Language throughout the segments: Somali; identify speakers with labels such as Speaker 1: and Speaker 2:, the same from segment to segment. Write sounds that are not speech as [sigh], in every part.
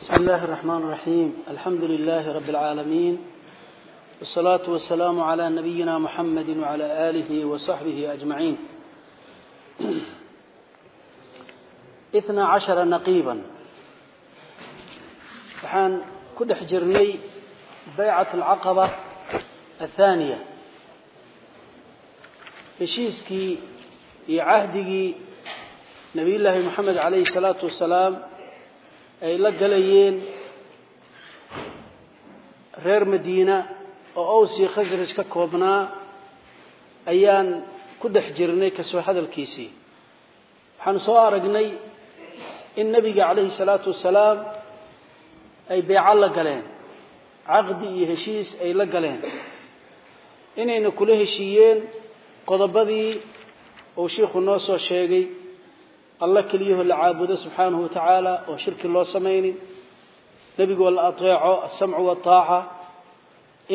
Speaker 1: بسم الله الرحمن الرحيم الحمد لله رب العالمين والصلاة والسلام على نبينا محمد وعلى آله وصحبه أجمعين اثنى عشر نقيبا وحان كل حجرني بيعة العقبة الثانية heshiiskii iyo cahdigii nebiyullaahi moxamed calayhi salaatu wasalaam ay la galayeen reer madiina oo ows iyo khasraj ka koobnaa ayaan ku dhex jirnay ka soo hadalkiisii. Waxaanu soo aragnay in nebiga calayhi salaatu wasalaam ay beeco la galeen caqdi iyo heshiis ay la galeen. Inayna kula heshiiyeen qodobadii uu shiikhu noo soo sheegay alla keliyaho la caabudo subxaanahu watacaala oo shirki loo samaynin. Nebigoo la ateeco alsamcu waataaca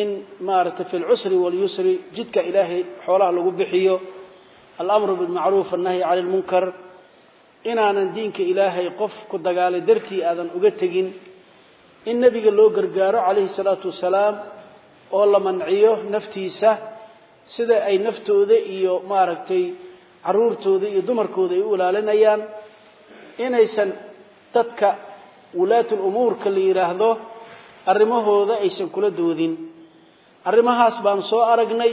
Speaker 1: in maaragtay fi lcusri walyusri jidka ilaahay xoolaha lagu bixiyo. Alamru bilmacruuf annahyi cani lmunkar inaanan diinka ilaahay qof ku dagaalay dartii aadan uga tegin. In nebiga loo gargaaro calayhi salaatu wasalaam oo la manciyo naftiisa sida ay naftooda iyo maaragtay caruurtooda iyo dumarkooda ay u ilaalinayaan inaysan dadka wulaatul umuurka la yidhaahdo arrimahooda aysan kula doodin. Arrimahaas baan soo aragnay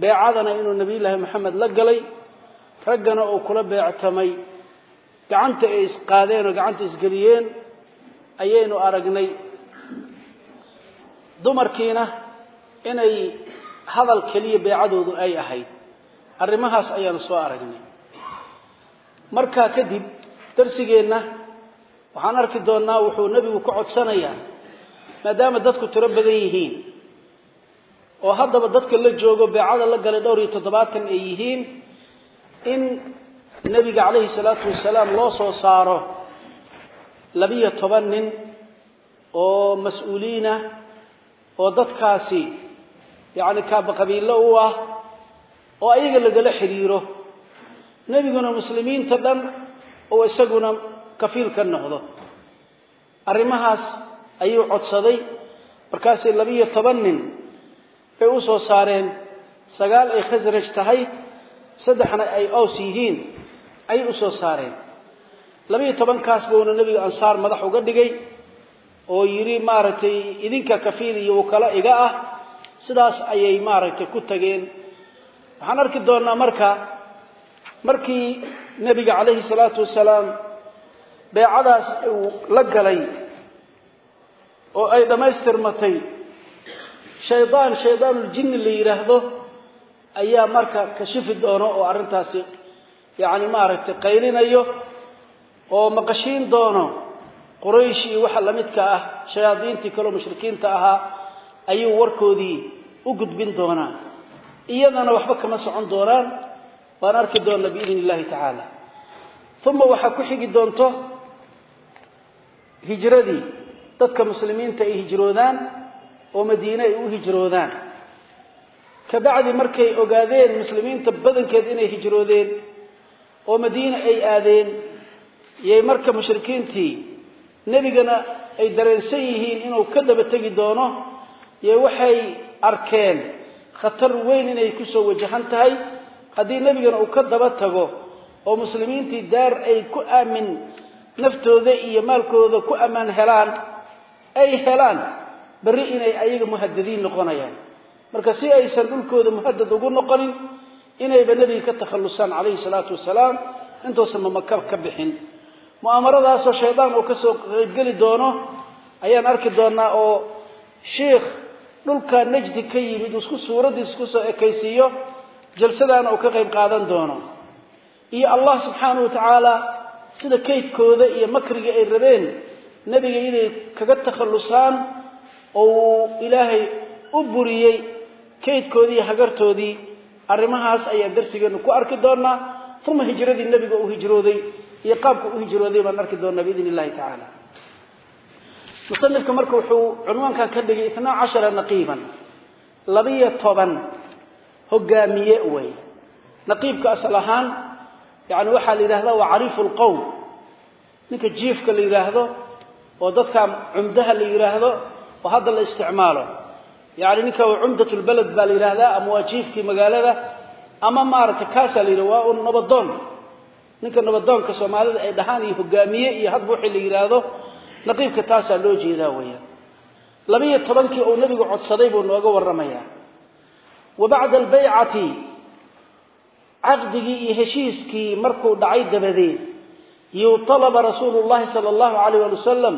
Speaker 1: beecadana inuu nebiyullaahi moxamed la galay raggana uu kula beectamay. Gacanta ay isqaadeen oo gacanta isgeliyeen ayaynu aragnay. Dumarkiina inay hadal keliya beecadoodu ay ahayd arrimahaas ayaanu soo aragnay. Markaa kadib darsigeenna waxaan arki doonnaa wuxuu nebigu ka codsanayaa maadaama dadku tiro badan yihiin oo haddaba dadka la joogo beecada la galay dhowr iyo toddobaatan ay yihiin in nebiga calayhi salaatu wasalaam loo soo saaro labiyo toban nin oo mas'uuliinah oo dadkaasi yacni kaaba qabiilo u ah oo ayaga lagala xidhiiro nebiguna muslimiinta dhan oo isaguna kafiil ka noqdo. Arrimahaas ayuu codsaday. Markaasay labiyo toban nin bay u soo saareen. Sagaal ay khasraj tahay saddexna ay ows yihiin ayay u soo saareen. Labiyo tobankaas buuna nebiga ansaar madax uga dhigay oo yidhi maaragtay idinka kafiil iyo wakalo iga ah. Sidaas ayay maaragtay ku tageen waxaan arki doonnaa marka markii nebiga calayhi salaatu wasalaam beecadaas uu la galay oo ay dhammaystirmatay shaydaan shaydaanuljinni la yidhaahdo ayaa marka kashifi doono oo arrintaasi yacni maaragtay qaylinayo oo maqashiin doono quraysh iyo waxa la midka ah shayaadiintii kaleo mushrikiinta ahaa ayuu warkoodii u gudbin doonaa iyadana waxba kama socon doonaan. Waan arki doonna biidn illahi tacaala. Uma waxaa ku xigi doonto hijradii dadka muslimiinta ay hijroodaan oo madiine ay u hijroodaan. Kabacdi markay ogaadeen muslimiinta badankeed inay hijroodeen oo madiine ay aadeen yay marka mushrikiintii nebigana ay dareensan yihiin inuu ka daba tegi doono yo waxay arkeen khatar weyn inay ku soo wajahan tahay. Haddii nebigana uu ka daba tago oo muslimiintii daar ay ku aamin naftooda iyo maalkooda ku ammaan helaan ay helaan berri inay ayaga muhadadiin noqonayaan. Marka si aysan dhulkooda muhadad ugu noqonin inayba nebiga ka takhallusaan calayhi salaatu wasalaam intuusan mamaka ka bixin. Mu'aamaradaasoo shaydaan uu ka soo qaybgeli doono ayaan arki doonnaa oo shiikh dhulka najdi ka yimid isku suuraddiis isku soo ekaysiiyo jalsadaana uu ka qayb qaadan doono. Iyo allah subxaanahu wa tacaala sida kaydkooda iyo makriga ay rabeen nebiga inay kaga takhallusaan oo uu ilaahay u buriyey kaydkoodii hagartoodii arrimahaas ayaan darsigeenu ku arki doonnaa uma hijradii nebiga uu hijrooday iyo qaabka u hijrooday baan arki doonnaa biidn illahi tacaala musanifka marka wuxuu cunwaankan ka dhigay itnaa cashara naqiiban labiyo toban hogaamiye wey naqiibka asal ahaan yani waxaa la yidhahdaa waa cariifu lqowm ninka jiifka la yidhaahdo oo dadka cumdaha la yiraahdo oo hadda la isticmaalo. Yaani ninka waa cumdatul balad baa la yiraahdaa ama waajiifkii magaalada ama maaragtay kaasa la yiraahdo waa un nabadoon ninka nabadoonka Soomaalida ay dhahaan iyo hogaamiye iyo hadba wixii la yiraahdo naqiibka taasaa loo jeedaa weeyaan labiyo tobankii uu nebigu codsaday buu nooga warramayaa. Wa bacda albaycati caqdigii iyo heshiiskii markuu dhacay dabadeed yuu talaba rasuulu llahi sala allahu calayh waali wasalam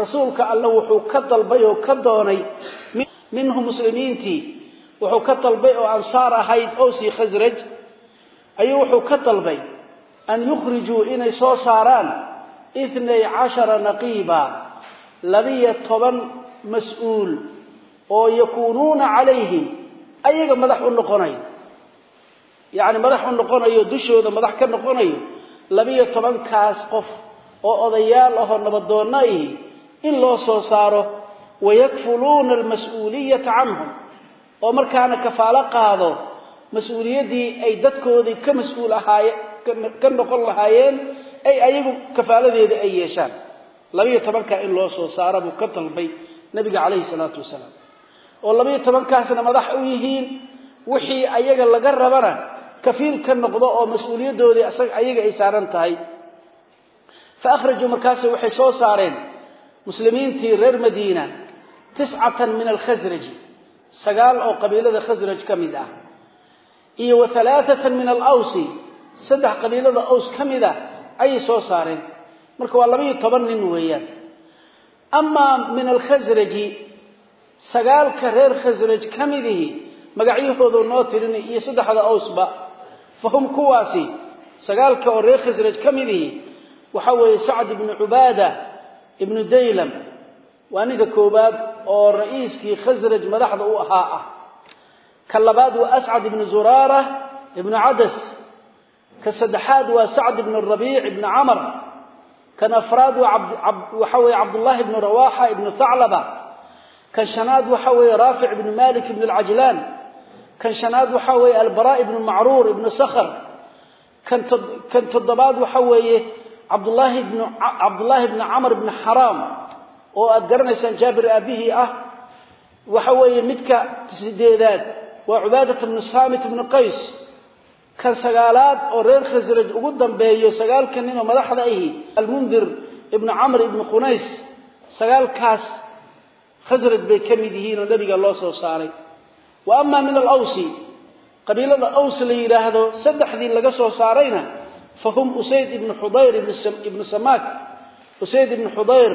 Speaker 1: rasuulka alla wuxuu ka dalbay oo ka doonay minhu muslimiintii wuxuu ka dalbay oo ansaar ahayd owsi khasraj ayuu wuxuu ka dalbay an yukhrijuu inay soo saaraan 12 naqiba labiya toban mas'uul oo yakuununa calayhim ayaga madax u noqonayo. Yaani madax u noqonayo dushooda madax ka noqonayo labiyo tobankaas qof oo odayaal ah oo nabadoonnay in loo soo saaro wayakfuluuna almas'uuliyata canhum oo markaana kafaalo qaado mas'uuliyadii ay dadkoodii ka mas'uul ahaaye ka noqon lahaayeen ay ayagu kafaaladeeda ay yeeshaan. Labiyo tobankaa in loo soo saaro buu ka dalbay nabiga calayhi salaatu wasalaam. Oo labiyo tobankaasna madax u yihiin wixii ayaga laga rabana kafiil ka noqdo oo mas'uuliyadoodii asaga ayaga ay saaran tahay. Fa akhraju markaas waxay soo saareen muslimiintii reer madiina tiscatan min al-khazraj sagaal oo qabiilada khazraj ka mid ah iyo wa thalathatan min al-aws saddex qabiilada aws ka mid ah ay soo saareen. Marka waa labiyo toban nin weeyaan. Ama min al-khazraj sagaalka reer khazraj kamidihi magacyahoodu noo tirin iyo saddexda awsba fahum kuwaasi sagaalka oo reer khazraj kamidihi waxa weeye sacd ibn ubada ibn daylam. Waa ninka koobaad oo ra'iiskii khazraj madaxda u ahaa ah. Ka labaad waa ascad ibn zurara ibn adas ka saddexaad waa sacd ibn rabiic ibn amr kan afraad waxa weeye abdullah ibn rawaha ibn tha'laba kan shanaad waxa weeye raafic ibn malik ibn al-ajlan kan shanaad waxa weeye al-bara ibn ma'rur ibn sakhr kan toddobaad waxa weeye abdullah ibn abdullah ibn amr ibn haram oo aad garanaysaan jaabir abihi ah. Waxa weeye midka sideedaad waa ubaadah ibn samit ibn qais kan sagaalaad oo reer khasraj ugu dambeeyo sagaalkan nin oo madaxda ahi al-mundir ibn amr ibn khunais sagaalkaas khasraj bay ka mid yihiin oo nabiga loo soo saaray. Wa amma min al-awsi qabiilada aws la yiraahdo saddexdii laga soo saarayna fahum usayd ibn hudayr ibn samak usayd ibn hudayr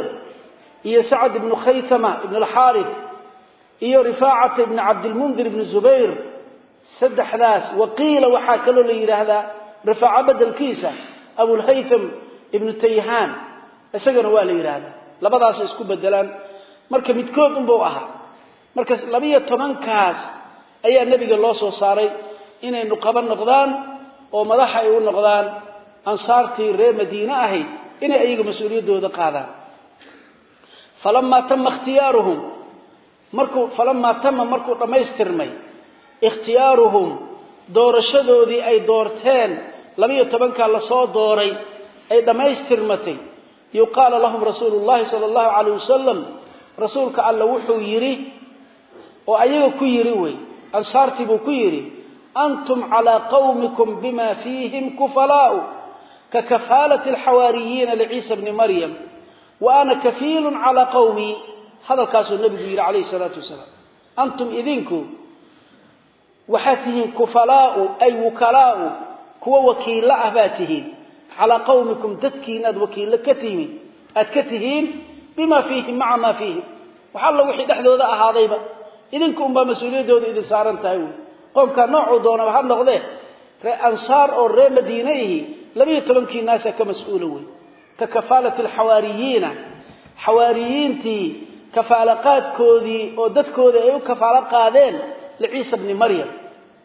Speaker 1: iyo sa'd ibn khaythama ibn al-harith iyo rifa'at ibn abd al-mundir ibn zubair saddexdaas waqiila waxa kale la yiraahdaa rifa'a badalkiisa abu al-haytham ibn tayhan isagana waa la yiraahdaa labadaas isku bedelaan marka midkood un buu ahaa. Marka 12 kaas ayaa nabiga loo soo saaray inay nuqaba noqdaan oo madax ay u noqdaan ansaartii reer madiina ahayd inay ayaga mas'uuliyadooda qaadaan. Falamma tamma ikhtiyaaruhum markuu falamma tamma markuu dhameystirmay ikhtiyaaruhum doorashadoodii ay doorteen 12 la soo dooray ay dhameystirmatay yuqaal lahum rasuulullaahi sallallahu alayhi wasallam rasuulka alla wuxuu yiri oo ayaga ku yiri way ansaartii buu ku yiri antum ala qaumikum bima fihim kufalaa'u ka kafalati alhawariyin liisa ibn maryam wa ana kafilun ala qaumi hada kaasu nabigu yiri alayhi salatu wasalam antum idinku waxatihin kufalaa'u ay wukalaa'u kuwa wakiila ah baatihin ala qaumikum dadkiinad wakiila ka timi. Aad ka tihiin bima fihim ma'a ma fihim waxa la wixii dhaxdooda ahaadayba. Idinku umba mas'uuliyadooda idin saaran tahay qomka noocu doona waxa noqde ree ansaar oo ree madiinahi 12 naas ka mas'uul way ka kafaalati alhawariyina hawariyinti kafaalaqaadkoodii oo dadkooda ay u kafaala qaadeen liisa ibn maryam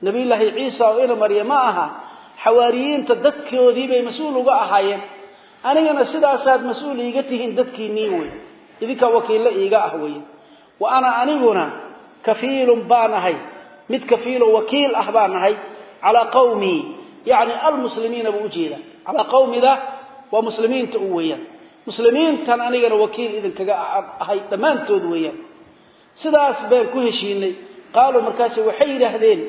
Speaker 1: nabi ilaahi ciisa oo ina maryam aha hawariyinta dadkoodii bay mas'uul uga ahaayeen anigana sidaasaad mas'uul iiga tihiin dadkiinii way idinka wakiil iiga ah way wa ana aniguna kafiilun baanahay mid kafiilo wakiil ah baanahay ala qawmi yani almuslimiina buujida ala qawmida wa muslimiinta u weeyaan muslimiintan anigana wakiil idinkaga ahay dhammaantood weeyaan sidaas baan qaaluu markaasi waxay yidhaahdeen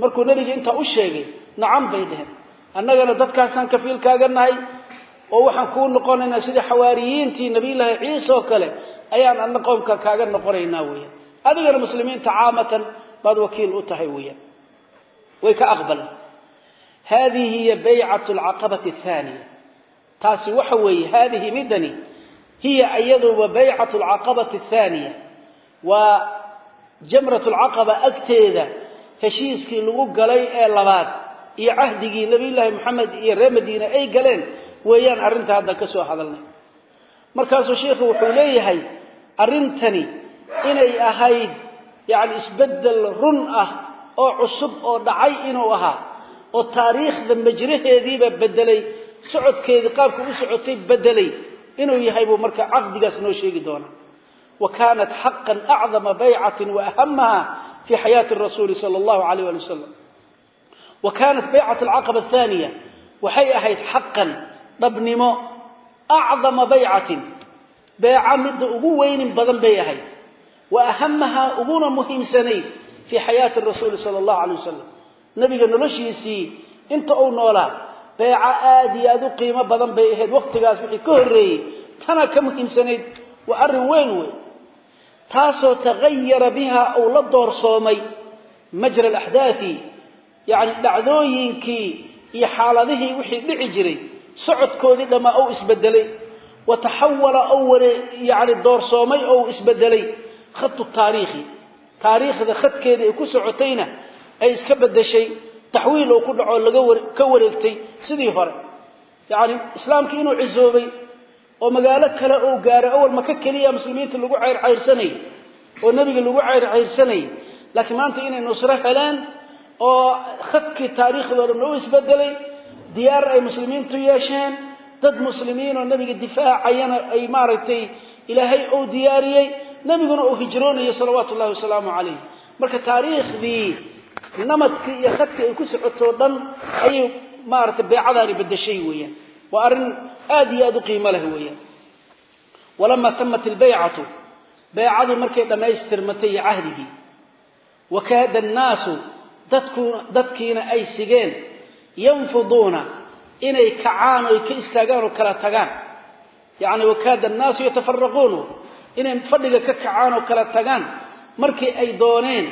Speaker 1: markuu nebiga intaa u sheegay nacam bay dheheen annagana dadkaasaan kafiilkaaga nahay oo waxaan kuu noqonaynaa sidii xawaariyiintii nabiyullaahi ciise oo kale ayaan adna qoomka kaaga noqonaynaa weeyaan. Adigana muslimiinta caamatan baad wakiil u tahay weeyaan. Way ka aqbaleen hadihi hiya baycatu alcaqabati athaaniya taasi waxa weeye haadihi midani hiya waa jamratu alcaqaba agteeda heshiiskii lagu galay ee labaad iyo cahdigii nabiyullaahi moxamed iyo reer madiine ay galeen weeyaan arrinta hadda ka soo hadalnay. Markaasuu sheikhu wuxuu leeyahay arrintani inay ahayd yacni isbeddel run ah oo cusub oo dhacay inuu ahaa oo taariikhda majraheediiba beddelay socodkeedii qaabka u socotay beddelay inuu yahay buu marka caqdigaas noo sheegi doonaa wa kaanat xaqan acdama baycatin wa ahamaha fi xayaati rasuuli sala allahu alayh ali wasalam wa kaanat baycat alcaqaba athaaniya waxay ahayd xaqan dhabnimo acdama baycatin beeca midda ugu weynin badan bay ahayd wa ahamahaa uguna muhiimsanayd fii xayaati rasuuli sala allahu alay wasalam nabiga noloshiisii inta uu noolaa beeco aad iyo aad u qiimo badan bay ahayd wakhtigaas wixii ka horreeyey tana ka muhiimsanayd waa arrin weyn wey taasoo tagayara biha uu la doorsoomay majra alaxdaati yacni dhacdooyinkii iyo xaaladihii wixii dhici jiray socodkoodii dhammaa ou isbedelay wa taxawala ou ware yani doorsoomay ou isbedelay khatu taariikhi. Taariikhda khadkeeda ay ku socotayna ay iska bedeshay taxwiil oo ku dhacoo laga ka wareegtay sidii hore. Yacni islaamkii inuu cisoobay oo magaalo kale uu gaaray awal maka keliya muslimiinta lagu cayrcayrsanayay oo nebiga lagu cayrcayrsanayay laakiin maanta inay nusro heleen oo khadkii taariikhdooda noo isbedelay diyaar ay muslimiintu yeesheen dad muslimiin oo nebiga difaacayana ay maaragtay ilaahay uu diyaariyey nebiguna uu hijroonayo salawaatu ullahi wasalaamu calayh marka taariikhdii namadkii iyo khadkii ay ku socotoo dhan ayay maaragtay beecadaani bedeshay weeyaan waa arrin aad iyo aad u qiimo leh weeyaan. Walamaa tamat ilbaycatu beecadii markay dhammaystirmatay iyo cahdigii wakaada annaasu dadkiina ay sigeen yanfuduuna inay kacaan oy ka istaagaan oo kala tagaan. Yacni wakaada annaasu yatafaraquun inay fadhiga ka kacaan oo kala tagaan markii ay dooneen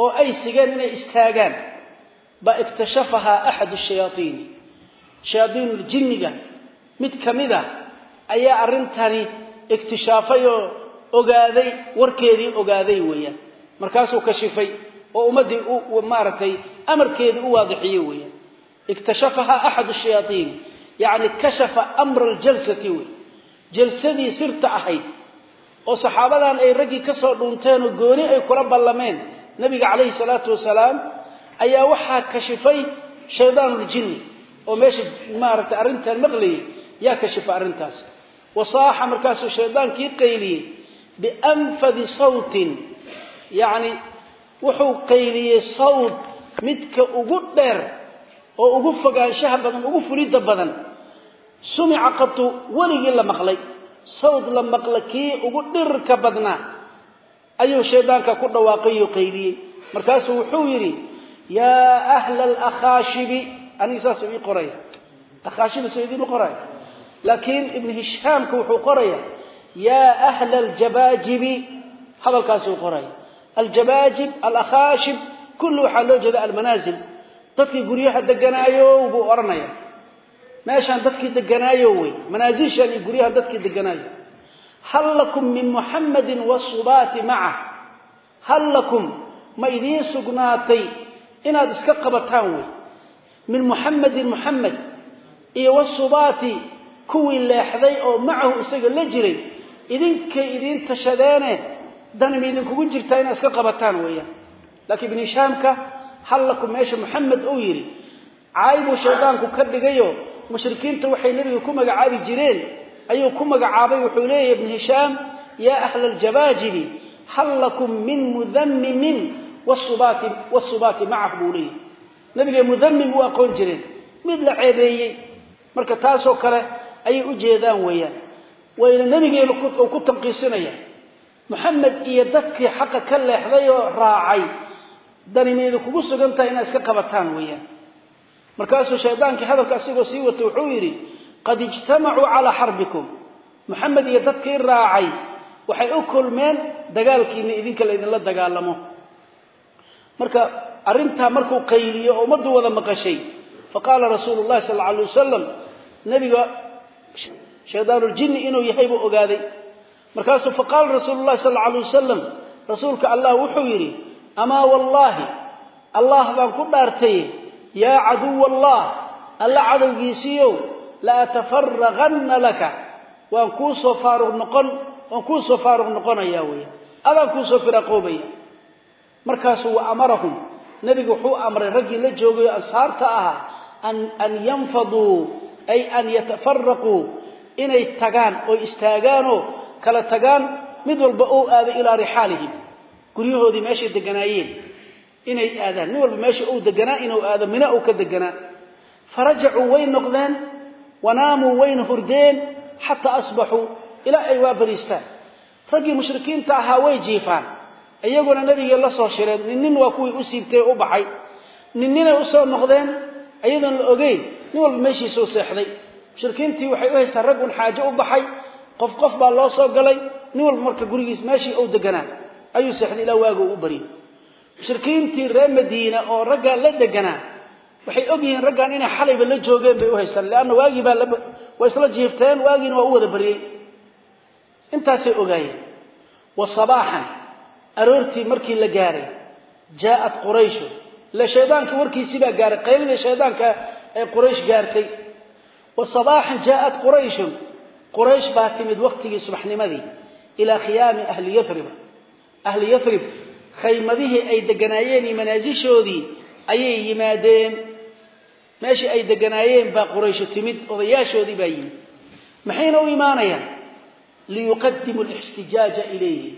Speaker 1: oo ay sigeen inay istaagaan. Ba iktashafahaa axadu shayaaiini shayaaiin jinniga mid ka mid a ayaa arrintani iktishaafay oo ogaaday warkeedii ogaaday weeyaan. Markaasuu kashifay oo ummaddii maaragtay amarkeedii u waadixiyey weeyaan. Iktashafahaa axadu shayaaiin yacni kashafa amra aljalsati wey jalsadii sirta ahayd oo saxaabadan ay raggii ka soo dhuunteen oo gooni ay kula ballameen nabiga calayhi salaatu wasalaam ayaa waxaa kashifay shaydaanuljinni oo meesha maaragtay arrintan maqlayay yaa kashifa arrintaas. Wasaaxa markaasuu shaydaankii qayliyey bianfadi sawtin yacni wuxuu qayliyey sawd midka ugu dheer oo ugu fogaanshaha badan ugu fulidda badan. Sumica qatu weligii la maqlay. Sawd la maqla kii ugu dhirka badnaa. Ayuu shaydaanka ku dhawaaqay qayliyey. Markaasuu wuxuu yidhi yaa ahla alakhaashibi aniga saasuu ii qoraya akhaashibi soo idiinma qoraya laakiin ibnu hishaamka wuxuu qoraya yaa ahla aljabaajibi hadalkaasuu qoraya aljabaajib alakhaashib kulli waxaa loo jeeda almanaasil dadkii guryaha deganaayo buu odhanaya meeshaan dadkii deganaayo wey. Manaasishan iyo guryaha dadkii deganaayo. Hal lakum min muxammadin wasubaati macah hal lakum ma idiin sugnaatay inaad iska qabataan wey min muxammadin muxamed iyo wasubaati kuwii leexday oo macahu isaga la jiray idinkay idiin tashadeene danima idinkugu jirtaa inaad iska qabataan weeyaan. Laakiin ibn hishaamka hal lakum meesha muxamed uu yidhi caay buu shaydaanku ka dhigayo mushrikiinta waxay nebiga ku magacaabi jireen ayuu ku magacaabay wuxuu leeyahy ibnu hishaam yaa ahla aljabaajibi hal lakum min mudammimin wasubaati wasubaati macah buu nebigay mudammim u aqoon jireen mid la ceebeeyey. Marka taasoo kale ayay u jeedaan weeyaan. Wayna nebigeena uu ku tanqiisinaya moxamed iyo dadkii xaqa ka leexday oo raacay. Danimayda kugu sugan tahay inaad iska qabataan weeyaan. Markaasuu shaydaankii hadalka asigoo sii watay wuxuu yidhi qad ijtamacuu calaa xarbikum. Moxamed iyo dadkii raacay waxay u kulmeen dagaalkiina idinka laydinla dagaalamo. Marka arrintaa markuu qayliyo oo ummaddu wada maqashay. Faqaala rasuulu llahi sal alla alay wasalam nebiga shaydaanuljinni inuu yahay buu ogaaday. Markaasuu faqaala rasuulu llahi sal alla alay wasalam rasuulka allah wuxuu yidhi amaa wallaahi allah baan ku dhaartay yaa caduwa allah alla cadowgiisiiyow la atafaraqanna laka waan kuu soo faaruq noqon waan kuu soo faaruq noqonayaa weya adaan kuu soo firaaqoobaya markaasuu wa amarahum nebigu wuxuu amray raggii la joogayo ashaarta ahaa an an yanfaduu ay an yatafaraquu inay tagaan oo istaagaanoo kala tagaan mid walba ou aado ilaa rixaalihim. Guryahoodii meeshay deganaayeen inay aadaan. Nin walba meesha uu deganaa inuu aado mina uu ka deganaa. Farajacuu way noqdeen wanaamuu wayna hurdeen xataa asbaxuu ilaa ay waa bariistaan. Raggii mushrikiinta ahaa way jiifaan iyaguna nabigii la soo shireen nin nin waa kuwii u siibtay u baxay. Nin ninay u soo noqdeen ayadoon la ogeyn nin walba meeshiisuu seexday. Mushrikiintii waxay u haystaan rag un xaajo u baxay qof qof baa loo soo galay nin walba marka gurigiis meeshii uu deganaa ayuu seexday ilaa waagu u baryo mushrikiintii reer madiina oo raggaa la deganaa waxay og yihiin raggan inay xalayba la joogeen bay u haystaan leanna waagii baa waa isla jiifteen waagiina waa u wada baryey intaasay ogaayeen. Wa sabaaxan aroortii markii la gaaray jaa'at qurayshu ila shaydaankii warkiisii baa gaaray qaylidii shaydaanka ee quraysh gaartay. Wa sabaaxan jaa'at qurayshun quraysh baa timid waqtigii subaxnimadii ilaa khiyaami ahli yafriba ahli yafrib khaymadihii ay deganaayeen iyo manaasishoodii ayay yimaadeen. Meeshii ay deganaayeen baa qurayshu timid odayaashoodii baa yimid. Maxayna u imaanayaan? Liyuqadimu lixtijaaja ilayhi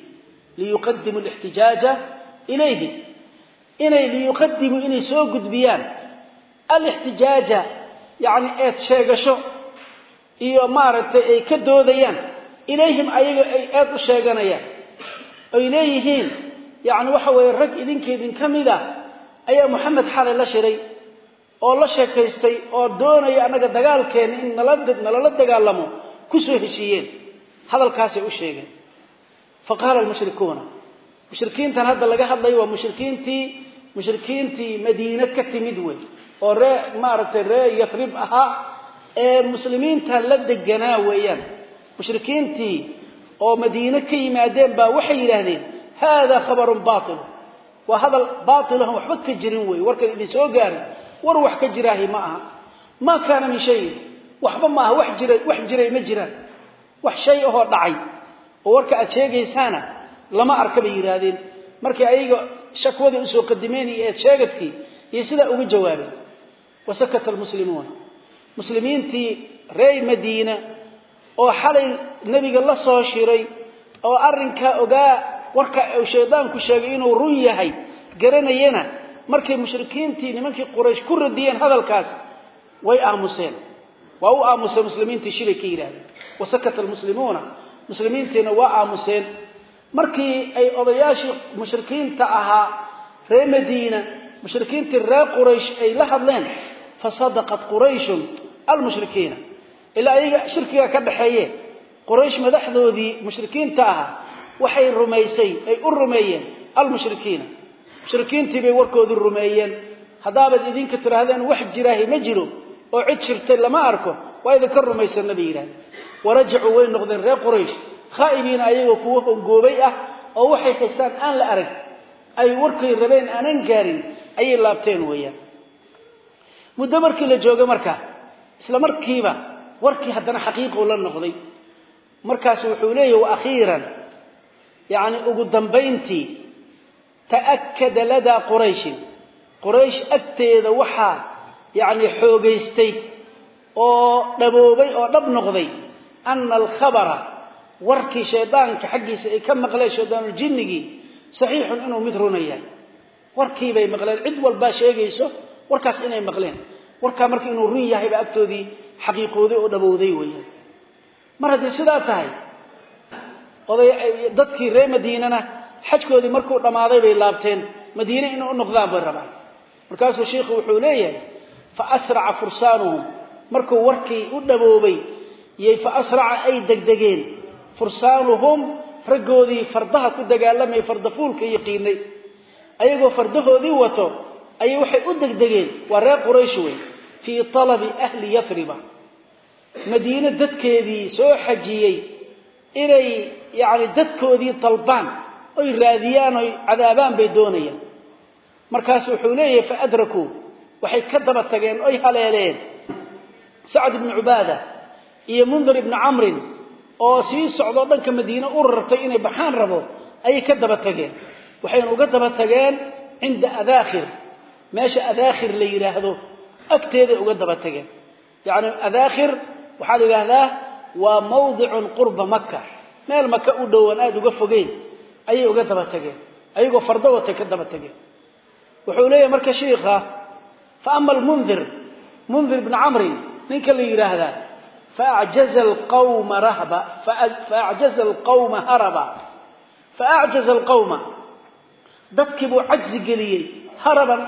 Speaker 1: liyuqadimu alixtijaaja ilayhi. Inay liyuqadimuu inay soo gudbiyaan alixtijaaja yacni eed sheegasho iyo maaragtay ay ka doodayaan ilayhim ayaga ay eed u sheeganayaan. Ay leeyihiin yacni waxa weeye rag idinkeedin ka mid ah ayaa moxamed xalay la shiray oo la sheekaystay oo doonaya annaga dagaalkeena in nala nalala dagaalamo ku soo heshiiyeen. Hadalkaasay u sheegeen fa qaala almushrikuuna mushrikiintan hadda laga hadlayo waa mushrikiintii mushrikiintii madiine ka timid wey oo ree maaragtay ree yafrib ahaa ee muslimiinta la deganaa weeyaan. Mushrikiintii oo madiine ka yimaadeen baa waxay yidhaahdeen haadaa khabarun baatil. Waa hadal baatilahan waxba ka jirin wey warkan idin soo gaarin war wax ka jiraahi ma aha. Maa kaana min shayin waxba ma aha wax jiray ma jiraan. Wax shay ahoo dhacay oo warka aad sheegaysaana lama arka bay yidhaahdeen. Markay ayaga shakwadii u soo qadimeen iyo eed sheegadkii iyo sidaa uga jawaabeen wasakata almuslimuuna. Muslimiintii reer madiina oo xalay nebiga la soo shiray oo arrinkaa ogaa warka uu shaydaanku sheegay inuu run yahay garanayana markay mushrikiintii nimankii quraysh ku radiyeen hadalkaas way aamuseen. Waa u aamuseen muslimiintii shilay ka yidhahdeen wasakata almuslimuuna muslimiintiina waa aamuseen. Markii ay odayaashii mushrikiinta ahaa reer madiina mushrikiintii reer quraysh ay la hadleen fasadaqat qurayshun almushrikiina. Ilaa ayaga shirkiga ka dhaxeeye quraysh madaxdoodii mushrikiinta ahaa waxay rumaysay ay u rumeeyeen almushrikiina. Mushrikiintii bay warkoodii rumeeyeen. Haddaabaad idinka tidhaahdeen wax jiraahi ma jiro oo cid jirtay lama arko waa idinka rumaysanna bay yidhahdeen warajacuu way noqdeen reer quraysh. Khaa'ibiina ayagoo kuwo hongoobay ah oo waxay haystaan aan la arag ay warkay rabeen aanan gaarin ayay laabteen weeyaan. Muddo markii la jooga markaa isla markiiba warkii haddana xaqiiquu la noqday. Markaas wuxuu leeyahy wa akhiiran yacni ugu dambayntii ta'akkada ladaa qurayshin. Quraysh agteeda waxaa yacni xoogaystay oo dhaboobay oo dhab noqday ana alkhabara warkii shaydaanka xaggiisa ay ka maqleen shaydaanujinnigii saxiixun inuu mid runaya warkiibay maqleen cid walbaa sheegayso warkaas inay maqleen. Warkaa marka inuu run yahay baa agtoodii xaqiiqooday oo dhabowday weeyaan. Mar haddii sidaa tahay dadkii reer madiinana xajkoodii markuu dhammaaday bay laabteen madiine inay u noqdaan bay rabaan. Markaasuu sheikhu wuxuu leeyahay fa asraca fursaanuhum markuu warkii u dhaboobay yay fa asraca ay degdegeen. Fursaanuhum raggoodii fardaha ku dagaalamay fardafuulka yaqiinay. Ayagoo fardahoodii wato ayay waxay u degdegeen. Waa reer quraysh wey fii talabi ahli yafriba madiine dadkeedii soo xajiyey inay yacni dadkoodii dalbaan oy raadiyaan oy cadaabaan bay doonayaan. Markaas wuxuu leeyahay fa adrakuu waxay ka daba tageen oy haleeleen. Sacd ibnu cubaada iyo mundir ibnu camrin oo sii socdoo dhanka madiine u rartay inay baxaan rabo ayay ka daba tageen. Waxayna uga daba tageen cinda adaakhir. Meesha adaakhir la yidhaahdo agteeday uga daba tageen. Yacni adaakhir waxaa la yidhaahdaa waa mawdicun qurba maka meel maka u dhowan aada uga fogeyn ayay uga daba tageen. Ayagoo fardo watay ka daba tageen. Wuxuu leeyahay marka shiikha fa ama almundir mundir ibni camrin ninka la yidhaahdaa faacjaza alqawma haraba faacjaza alqawma dadkii buu cajzi geliyey haraban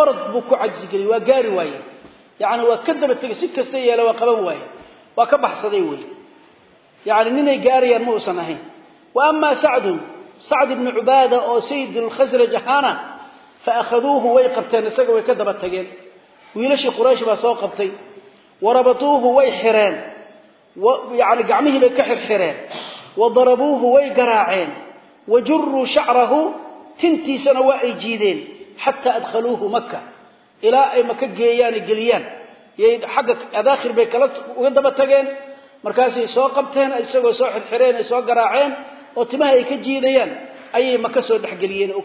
Speaker 1: orod buu ku cajzi geliyey waa gaari waaye yacni waa ka daba tegey si kasta yeela waa qaban waaye waa ka baxsaday wey yacni ninay gaarayaan ma uusan ahayn wa amaa sacdun sacd ibnu cubaada oo sayid lkhasraj ahaana fa akhaduuhu way qabteen isaga way ka daba tageen wiilashii quraysh baa soo qabtay warabatuuhu way xireen yani gacmihii bay ka xirxireen. Wa darabuuhu way garaaceen. Wa juruu shacrahu tintiisana waa ay jiideen. Xataa adkhaluuhu maka ilaa ay maka geeyaane geliyaan. Yay xagga adaakhir bay kala uga daba tageen. Markaasay soo qabteen isagoo soo xirxireen ay soo garaaceen oo timaha ay ka jiidayaan. Ayay maka soo dhexgeliyeen u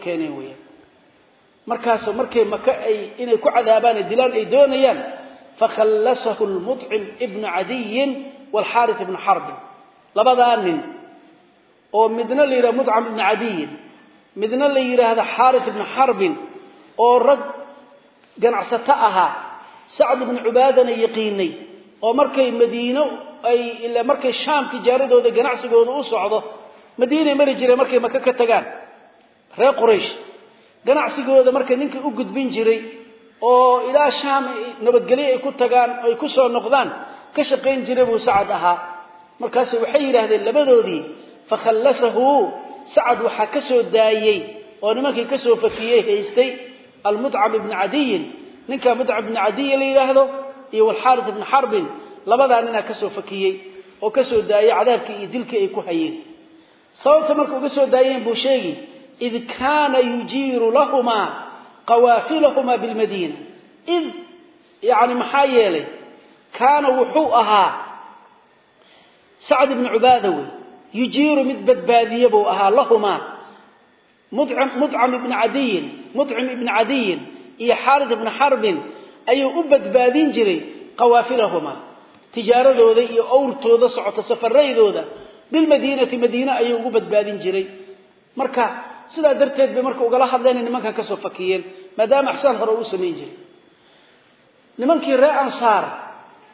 Speaker 1: ku cadaabaan dilaan ay doonayaan fakhallasahu waalxaaris ibnu xarbin labadaa nin. oo midna la yidhaha mucam ibnu cadiyin midna la yidhaahda xaaris ibnu xarbin oo rag ganacsato ahaa sacd ibnu cubaadana yaqiinay oo markay madiino ay ila markay shaam tijaaradooda ganacsigooda u socdo madiinay mari jireen markay maka ka tagaan reer quraysh ganacsigooda marka ninkii u gudbin jiray oo ilaa shaam nabadgelyo ay ku tagaan ay ku soo noqdaan ka shaqayn jiray buu sacad ahaa. Markaas waxay yidhaahdeen labadoodii fakhallasahu sacad waxaa ka soo daayey oo nimankii ka soo fakiyey haystay almutcam ibni cadiyin ninka mutcam ibni cadiyin la yidhaahdo iyo walxaaris ibni xarbin labadaa ninaa ka soo fakiyey oo ka soo daayey cadaabkii iyo dilkii ay ku hayeen. Sababta marka uga soo daayeen buu sheegi id kaana yujiiru lahumaa qawaafilahumaa bilmadiina. Id yani maxaa yeelay kaana wuxuu ahaa sacd ibnu cubaada wey yujiiru mid badbaadiye buu ahaa lahumaa. Mucam ibni cadiyin mucim ibni cadiyin iyo xaaris ibni xarbin ayuu u badbaadin jiray qawaafilahumaa tijaaradooda iyo owrtooda socoto safaraydooda bilmadiinati madiine ayuu ugu badbaadin jiray. Marka sidaa darteed bay marka ugala hadleen nimankan ka soo fakiyeen maadaama axsaan hore uu samayn jiray. Nimankii reer ansaar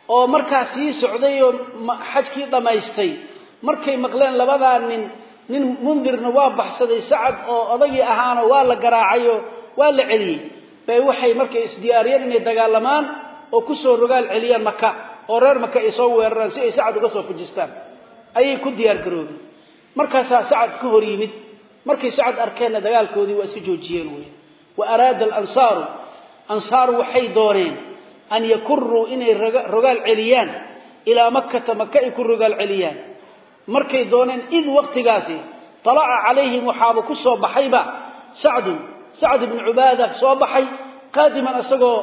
Speaker 1: oo markaa sii socday oo xajkii dhammaystay markay maqleen labadaa nin nin mundirna waa baxsaday sacad oo odagii ahaana waa la garaacayoo waa la celiyey. Bay waxay markay isdiyaariyeen inay dagaalamaan oo ku soo rogaal celiyaan maka oo reer maka ay soo weeraraan si ay sacad uga soo fujistaan. Ayay ku diyaar garoobeen. Markaasaa sacad ka hor yimid. Markay sacad arkeenna dagaalkoodii waa iska joojiyeen wey wa araada alansaaru. Ansaaru waxay dooneen an yakuruu inay rogaal celiyaan. Ilaa makkata maka ay ku rogaal celiyaan. Markay dooneen id waqtigaasi talaca calayhim waxaaba ku soo baxayba. Sacdun sacd ibnu cubaada soo baxay. Qaadiman isagoo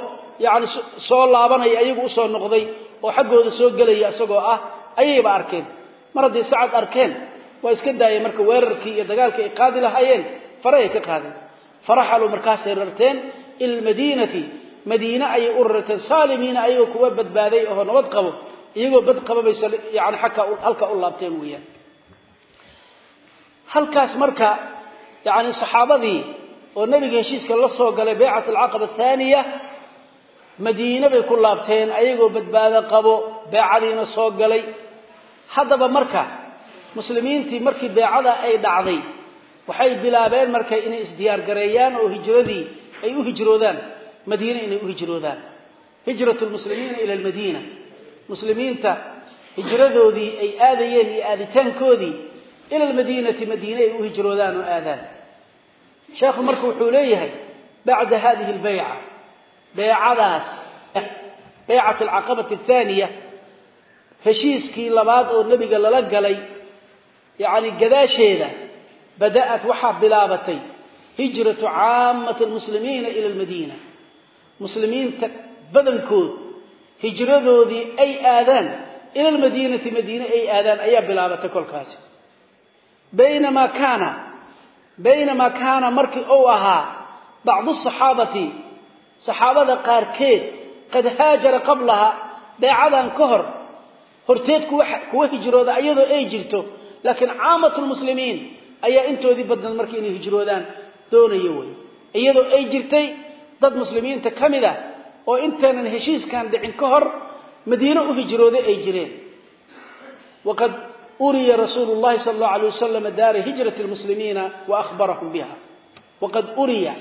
Speaker 1: yani soo laabanaya ayagu u soo noqday oo xaggooda soo gelaya isagoo ah ayayba arkeen. Mar hadday sacad arkeen waa iska daayeen marka weerarkii iyo dagaalkii ay qaadi lahaayeen faray ay ka qaadeen. Faraxaluu markaasay rarteen ila lmadiinati madiine ayay u rarteen saalimiina ayagoo kuwa badbaaday oo nabad qabo iyagoo bad qaba bay yani halka u laabteen weeyaan. Halkaas marka yani saxaabadii oo nebiga heshiiska la soo galay baycat alcaqaba athaaniya madiine bay ku laabteen ayagoo badbaado qabo beecadiina soo galay. Haddaba marka muslimiintii markii beecada ay dhacday waxay bilaabeen marka inay isdiyaargareeyaan oo hijradii ay u hijroodaan madiine inay u hijroodaan. Hijratu lmuslimiina ila almadiina. Muslimiinta hijradoodii ay aadayeen iyo aaditaankoodii ila almadiinati madiine ay u hijroodaan oo aadaan. Sheekhu marka wuxuu leeyahay bacda hadihi albayca beecadaas baycat alcaqabati athaaniya heshiiskii labaad oo nebiga lala galay yacni gadaasheeda bada'at waxaa bilaabatay hijratu caamati almuslimiina ila almadiina muslimiinta badankood hijradoodii ay aadaan ila almadiinati madiine ay aadaan ayaa bilaabatay kolkaasi. Baynamaa kaana baynamaa kaana markii uu ahaa bacdu asaxaabati saxaabada qaarkeed qad haajara qablaha beecadan ka hor horteed kuwa hijrooda iyadoo ay jirto laakiin caamatu lmuslimiin ayaa intoodii badnad marka inay hijroodaan doonaya wey iyadoo ay jirtay dad muslimiinta ka mid a oo intaanan heshiiskan dhicin ka hor madiine u hijrooday ay jireen. Waqad uriya rasuulu llahi sala allahu alay wasalam daara hijrati lmuslimiina wa ahbarahum biha. Waqad uriya.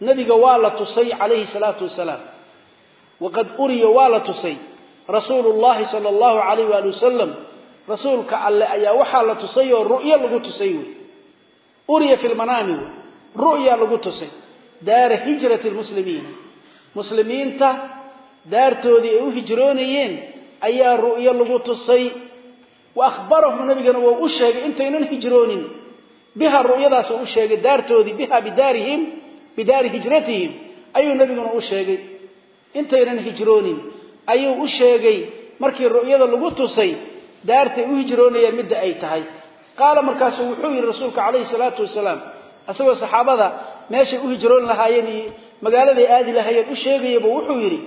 Speaker 1: Nabiga waa la tusay calayhi salaatu wasalaam. Waqad uriya waa la tusay. Rasuulu llahi sala allahu alayh waali wasalam rasuulka alle ayaa waxaa la tusay oo ru'yo lagu tusay wey. Uriya fi lmanaami wey ru'ya lagu tusay daara hijrati lmuslimiina muslimiinta daartoodii ay u hijroonayeen ayaa ru'yo lagu tusay. Wa ahbarahum nabigana waa u sheegay intaynan hijroonin. Biha ru'yadaas u sheegay daartoodii biha bidaarihim bidaari hijratihim. Ayuu nabiguna u sheegay intaynan hijroonin. Ayuu u sheegay markii ru'yada lagu tusay daartay u hijroonayeen midda ay tahay. Qaala markaasu wuxuu yidhi rasuulka calayhi salaatu wasalaam isagoo saxaabada meeshay u hijroon lahaayeen iyo magaaladay aadi lahaayeen u sheegayaba wuxuu yidhi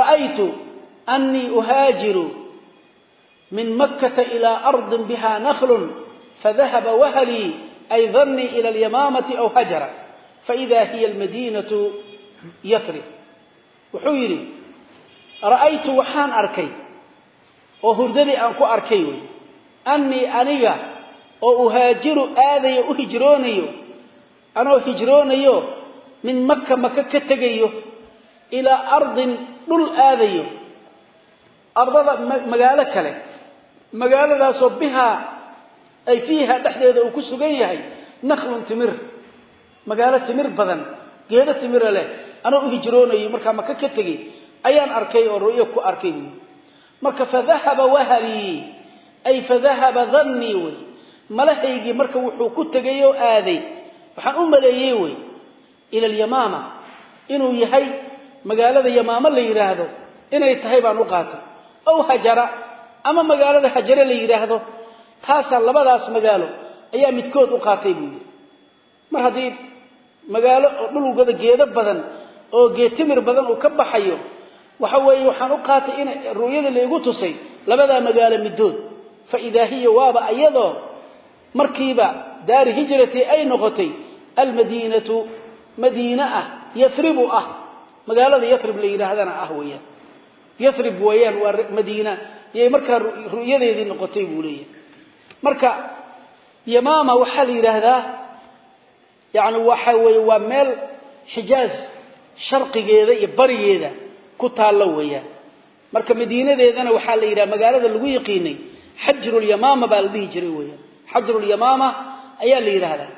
Speaker 1: ra'aytu annii uhaajiru min makkata ilaa ardin biha nakhlun fadahaba wahalii ay dannii ila alyamaamati aw hajara faida hiya almadiinatu yathrib wuxuu yidhi ra'aytu waxaan arkay oo hurdadii aan ku arkay wey annii aniga oo uhaajiru aadayo u hijroonayo anoo hijroonayo min maka maka ka tegayo ilaa ardin dhul aadayo. Ardada magaalo kale magaaladaasoo bihaa ay fiiha dhexdeeda uu ku sugan yahay nakhlun timir magaalo timir badan geedo timira leh anoo u hijroonayo markaa maka ka tegay ayaan arkay oo ru'yo ku arkay. Marka fadahaba wahalii ay fadahaba dannii wey. Malahaygii marka wuxuu ku tegay aaday waxaan u maleeyey wey ila alyamaama inuu yahay magaalada yamaamo la yidhaahdo inay tahay baan u qaatay ow hajara ama magaalada hajare la yidhaahdo taasaa labadaas magaalo ayaa midkood u qaatay buu yidhi. Mar haddii magaalo oo dhulgada geedo badan oo geetimir badan uu ka baxayo waxa weeye waxaan u qaatay in ru'yada laigu tusay labadaa magaalo middood fa idaa hiya waaba iyadoo markiiba daari hijratii ay noqotay almadiinatu madiine ah yaribu ah. Magaalada yarib la yidhaahdana ah weyaan yarib weeyaan waa madiina. Yay markaa ru'yadeedii noqotay buu marka yamaama waxaa la yidhaahdaa yani waxa weeye waa meel xijaaz sharqigeeda iyo barigeeda ku taallo weeyaan. Marka madiinadeedana waxaa la yidhaha magaalada lagu yaqiinay xajrulyamaama baa la dhihi jiray xajrulyamaama ayaa la yidhaahdaa.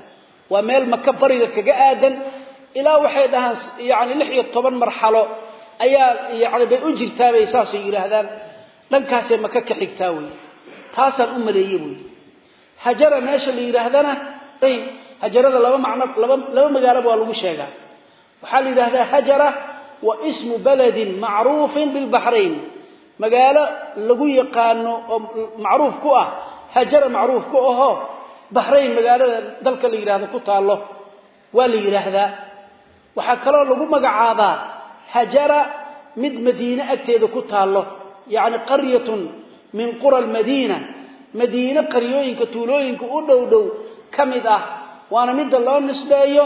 Speaker 1: Waa meel maka bariga kaga aadan ilaa waxay dhahaan yani lix iyo toban marxalo ayaa yani bay u jirtaa bay saasay yidhaahdaan. Dhankaasay maka ka xigtaa wey taasaan u maleeye buy hajara meesha la yidhaahdana hajarada laba macno laba laba magaaloba waa lagu sheegaa. Waxaa la yidhahdaa hajara wa ismu baladin macruufin bilbaxrayn magaalo lagu yaqaano oo macruuf ku ah hajara macruuf ku ahoo baxrayn magaalada dalka la yidhahdo ku taallo. Waa la yidhaahdaa. Waxaa kaloo lagu magacaabaa hajara mid madiine agteeda ku taallo yacni qaryatun min qura almadiina. Madiine qaryooyinka tuulooyinka u dhow dhow ka mid ah waana midda loo nisbeeyo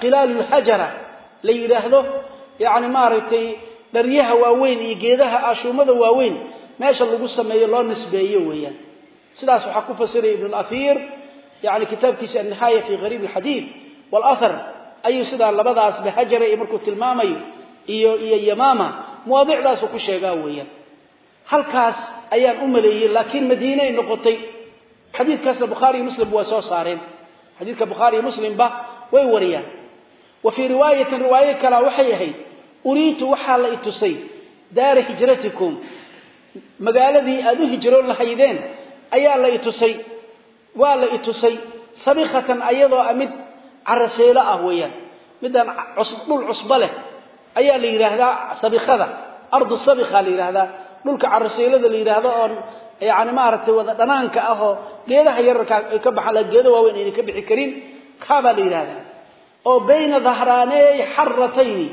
Speaker 1: qilaalulhajara la yidhaahdo. Yacni maaragtay dharyaha waaweyn iyo geedaha ashuumada waaweyn meesha lagu sameeyo loo nisbeeyo weeyaan sidaas waxaa ku fasiraya ibn اlahir yani kitaabkiisa annihaaya fi gariib اlxadiid wاlahar ayuu sidaa labadaasba hajara iyo markuu tilmaamayo iyo iyo yamaama mawaadicdaasuu ku sheegaa weeyaan halkaas ayaan u maleeyey laakiin madiine ay noqotay xadiidkaasna bukhaari iyo muslim waa soo saareen xadiidka bukhaari iyo muslimba way wariyaan wa fii riwaayatin riwaayo kalea waxay ahayd uriitu waxaa la itusay daara hijratikum magaaladii aada u hijroon lahaydeen ayaa la itusay. Waa la itusay sabikhatan ayadoo a mid caraseelo ah weeyaan. Midaan dhul cusba leh. Ayaa la yidhaahdaa sabikhada ardu sabikha la yidhaahdaa. Dhulka caraseelada la yidhaahdo oon yani maaragtay wada dhanaanka ah oo geedaha yararkaa ka baxaan la geeda waaweyn ayna ka bixi karin kaabaa la yidhaahdaa. Oo bayna dahraaneey xaratayni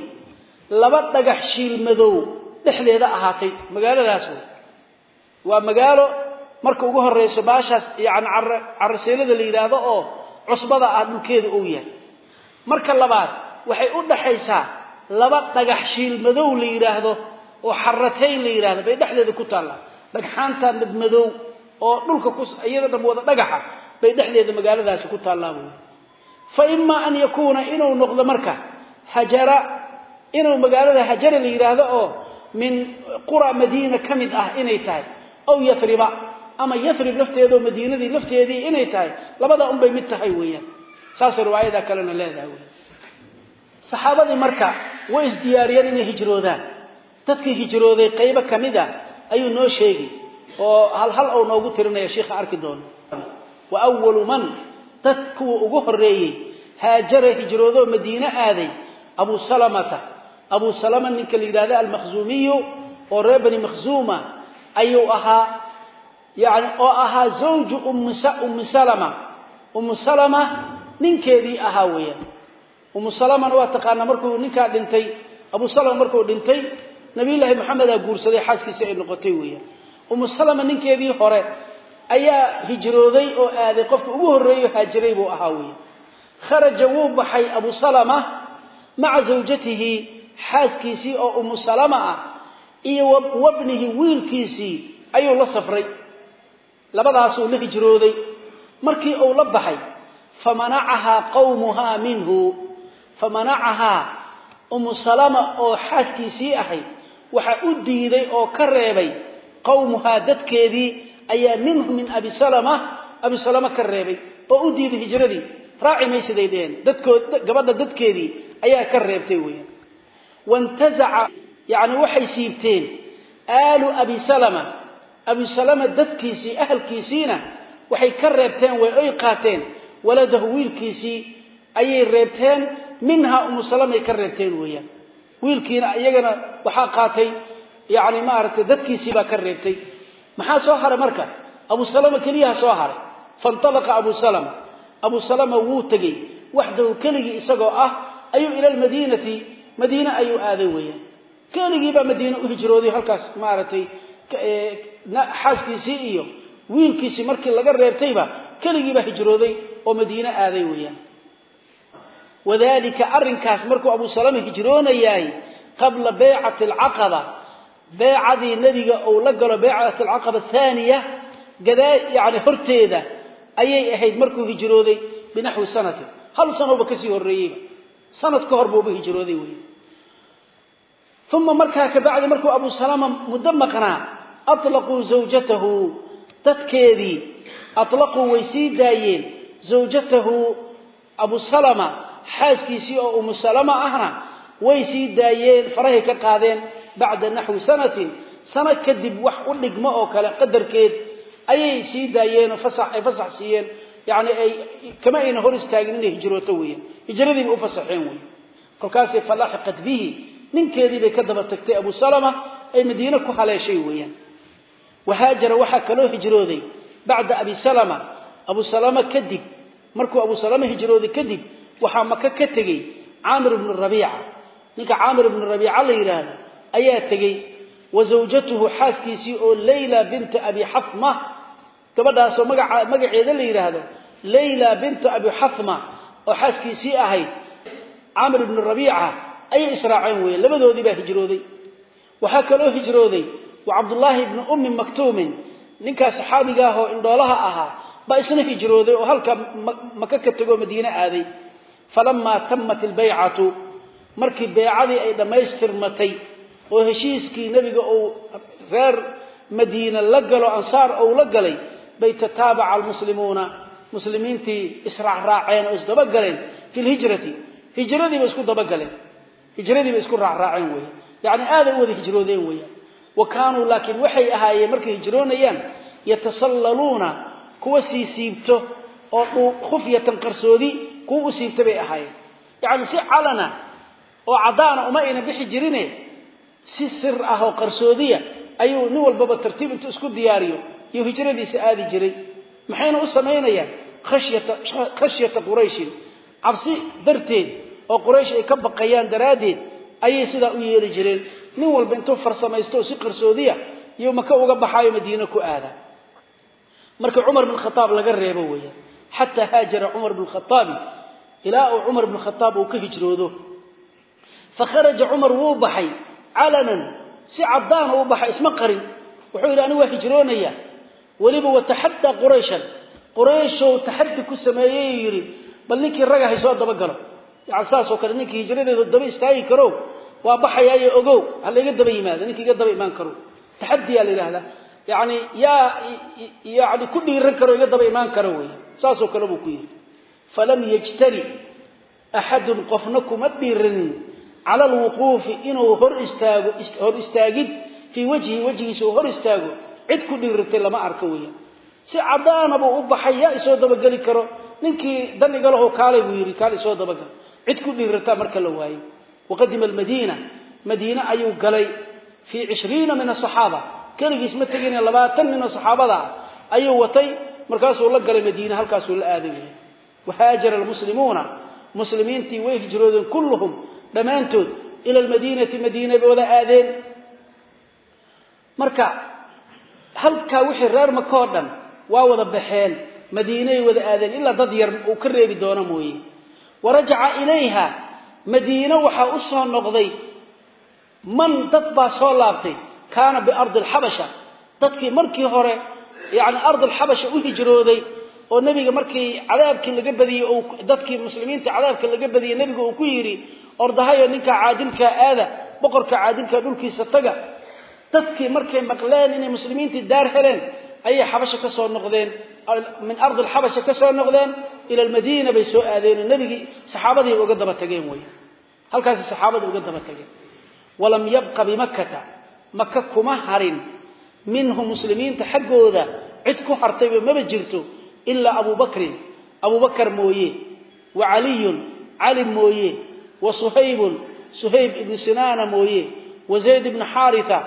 Speaker 1: laba dhagax shiil madow dhexdeeda ahaatay. Magaaladaas wey waa magaalo marka ugu horeyso baashaas yani caraseelada la yidhaahdo oo cusbada ah dhulkeeda ou yahay. Marka labaad waxay u dhaxaysaa laba dhagax shiil madow la yidhaahdo oo xaratayn la yidhahdo bay dhexdeeda ku taallaa. Dhagxaantaa madmadow oo dhulka iyada dham wada dhagaxa bay dhexdeeda magaaladaasi ku taallaa buui fa imaa an yakuuna inuu noqdo marka hajara inuu magaalada hajara la yidhaahdo oo min qura madiina ka mid ah inay tahay aw yariba ama yarib lafteedaoo madiinadii lafteedii inay tahay labada unbay mid tahay weeyaan. Saasay riwaayada kalena leedahay saxaabadii marka way isdiyaariyeen inay hijroodaan. Dadkii hijrooday qaybo ka mid a ayuu noo sheegi oo hal hal ou noogu tirinaya sheikha arki doono. Wa walu man dad kuwa ugu horeeyey haajara hijroodoo madiine aaday abu salamata. Abu salama ninka la yidhahda almakhzuumiyu oo reer bani makhzuuma ayuu ahaa yani oo ahaa zawju ummi salama. Ummu salama ninkeedii ahaa weeyaan. Ummu salamana waa taqaanaa markuu ninkaa dhintay abu salama markuu dhintay nabiyullaahi maxamedaa guursaday xaaskiisii ay noqotay weeyaan. Ummu salama ninkeedii hore ayaa hijrooday oo aaday qofka ugu horreeyo haajiray buu ahaa weeyaan. Kharaja wuu baxay abu salama maca zawjatihi xaaskiisii oo ummu salama ah iyo wabnihi wiilkiisii ayuu la safray labadaasuu la hijrooday. Markii uu la baxay famanacahaa qawmuhaa minhu. Famanacahaa umu salama oo xaaskiisii ahayd waxa u diiday oo ka reebay qawmuhaa dadkeedii ayaa minhu min abi salama abi salama ka reebay oo u diiday hijradii. Raaci maysiday dheheen dadkood gabadha dadkeedii ayaa ka reebtay weeyaan. Wantazaca yacni waxay siibteen aalu abi salama abi salama dadkiisii ahalkiisiina waxay ka reebteen way oy qaateen. Waladahu wiilkiisii ayay reebteen minhaa umu salamay ka reebteen weeyaan. Wiilkiina iyagana waxaa qaatay yani maaragtay dadkiisii baa ka reebtay. Maxaa soo haray marka? Abu salama keliyaha soo haray. Faintalaqa abu salama. Abu salama wuu tegey. Waxdahu keligii isagoo ah ayuu ila lmadiinati madiine ayuu aaday weeyaan. Keligiibaa madiine u xaaskiisii iyo wiilkiisii markii laga reebtayba keligiibaa hijrooday oo madiine aaday weeyaan. Wadalika arrinkaas markuu abu salama hijroonayaay qabla baycati alcaqaba beecadii nebiga uu la galo baycati alcaqaba athaniya gadaa yani horteeda ayay ahayd markuu hijrooday binaxwi sanatin hal sanooba ka sii horreeyeyba. Sanad ka hor buuba hijrooday wey uma markaa kabacdi markuu abu salama muddo maqnaa atlaquu zawjatahu dadkeedii atlaquu way sii daayeen zawjatahu abu salama xaaskiisii oo umu salama ahna way sii daayeen farahay ka qaadeen bacda naxwi sanatin sano kadib wax u dhigmo oo kale qadarkeed ayay sii daayeen oo fasax ay fasax siiyeen yacni ay kama ayna hor istaagin inay hijrooto weeyaan hijradiibay u fasaxeen weyan kolkaasay falaaxiqat bihi ninkeedii bay ka daba tagtay abu salama ay madiine ku haleeshay weeyaan wahaajara waxaa kaloo hijrooday bacda abi salama. Abu salama kadib markuu abu salama hijrooday kadib waxaa maka ka tegey caamir ibnu rabiica. Ninka caamir ibnu rabiica la yidhaahdo ayaa tegey wa zawjatuhu xaaskiisii oo layla binta abi xafma. Gabadhaasoo magaceeda la yidhaahdo layla binta abi xafma oo xaaskiisii ahayd. Caamir ibnu rabiica ayay israaceen weeye labadoodii baa hijrooday. Waxaa kaloo hijrooday wa cabdullaahi ibni ummi maktuumin ninkaas saxaabiga ah oo indhoolaha ahaa baa isna hijrooday oo halka maka ka tegoo madiine aaday. Falamaa tamat ilbaycatu markii beecadii ay dhammaystirmatay oo heshiiskii nebiga uu reer madiina la galo ansaar ou la galay bay tataabaca almuslimuuna muslimiintii israacraaceen oo isdabagaleen fi lhijrati hijradiiba isku dabagaleen. Hijradiiba isku raacraaceen weya yacni aaday u wada hijroodeen weya wa kaanuu laakiin waxay ahaayeen markay hijroonayaan yatasallaluuna kuwa sii siibto oo khufyatan qarsoodi kuwa u siibta bay ahaayeen. Yacni si calana oo caddaana uma ayna bixi jirine si sir ah oo qarsoodiya ayuu nin walbaba tartiib intuu isku diyaariyo iyo hijradiisa aadi jiray. Maxayna u samaynayaan khashyata khashyata qurayshin? Cabsi darteed oo quraysh ay ka baqayaan daraaddeed ayay sidaa u yeeli jireen nin walba intuu farsamaysto si qarsoodiya iyo maka uga baxaayo madiine ku aada. Marka cumar bin khataab laga reebo weeyaan xataa haajara cumar bin khataabi ilaa uu cumar bin khataab uu ka hijroodo. Fa kharaja cumar wuu baxay calanan si caddaana uu baxay isma qarin. Wuxuu yidhi anigu waa hijroonaya. Weliba wataxaddaa qurayshan. Qurayshow taxaddi ku sameeyey yidhi bal ninkii raga hay soo dabagalo yani saasoo kale ninkii hijradeedu daba istaagi karo waa baxayaayo ogow. Ha layga daba yimaado ninkii iga daba imaan karo taxadiyaa la yidhahdaa yani yaa yani ku dhiiran karo iga daba imaan karo wey saasoo kale buu ku yidhi. Falam yajtari axadun qofna kuma dhiiranin cala alwuquufi inuu hor istaago hor istaagid fii wajhi wejgiisa uu hor istaago. Cid ku dhiiratay lama arko weya si caddaana u baxay yaa isoo dabageli karo. Ninkii danigalaho kaalay buu yidhi kaal isoo dabagal. Cid ku dhiirataa marka la waayey waqadima almadiina madiine ayuu galay fii cishriina min asaxaaba keligiis ma tegine labaatan nin oo saxaabada ah ayuu watay markaasuu la galay madiine halkaasuu la aaday wey wahaajara almuslimuuna muslimiintii way hijroodeen kulluhum dhammaantood ila almadiinati madiina bay wada aadeen marka halkaa wixii reer maka oo dhan waa wada baxeen madiinay wada aadeen ilaa dad yar madiine waxaa u soo noqday man dad baa soo laabtay kaana biardi alxabasha dadkii markii hore yani ardi alxabasha u hijrooday oo nebiga markii cadaabkii laga badiyey dadkii muslimiinta cadaabka laga badiyey nebiga uu ku yidhi ordahayo ninka caadilka aada boqorka caadilka dhulkiisa taga. Dadkii markay maqleen inay muslimiintii daar heleen ayay xabasha ka soo noqdeen min ardi alxabasha ka soo noqdeen ila almadiina bay soo aadeenoo nebigii saxaabadiiba uga daba tageen wey halkaasi saxaabadii uga daba tageen. Walam yabqa bimakkata. Maka kuma harin. Minhu muslimiinta xaggooda cid ku hartayba maba jirto ilaa abu bakrin mooye wa caliyun cali mooye wa suhaybun suhayb ibni sinaana mooye wa zayd ibni xaaritha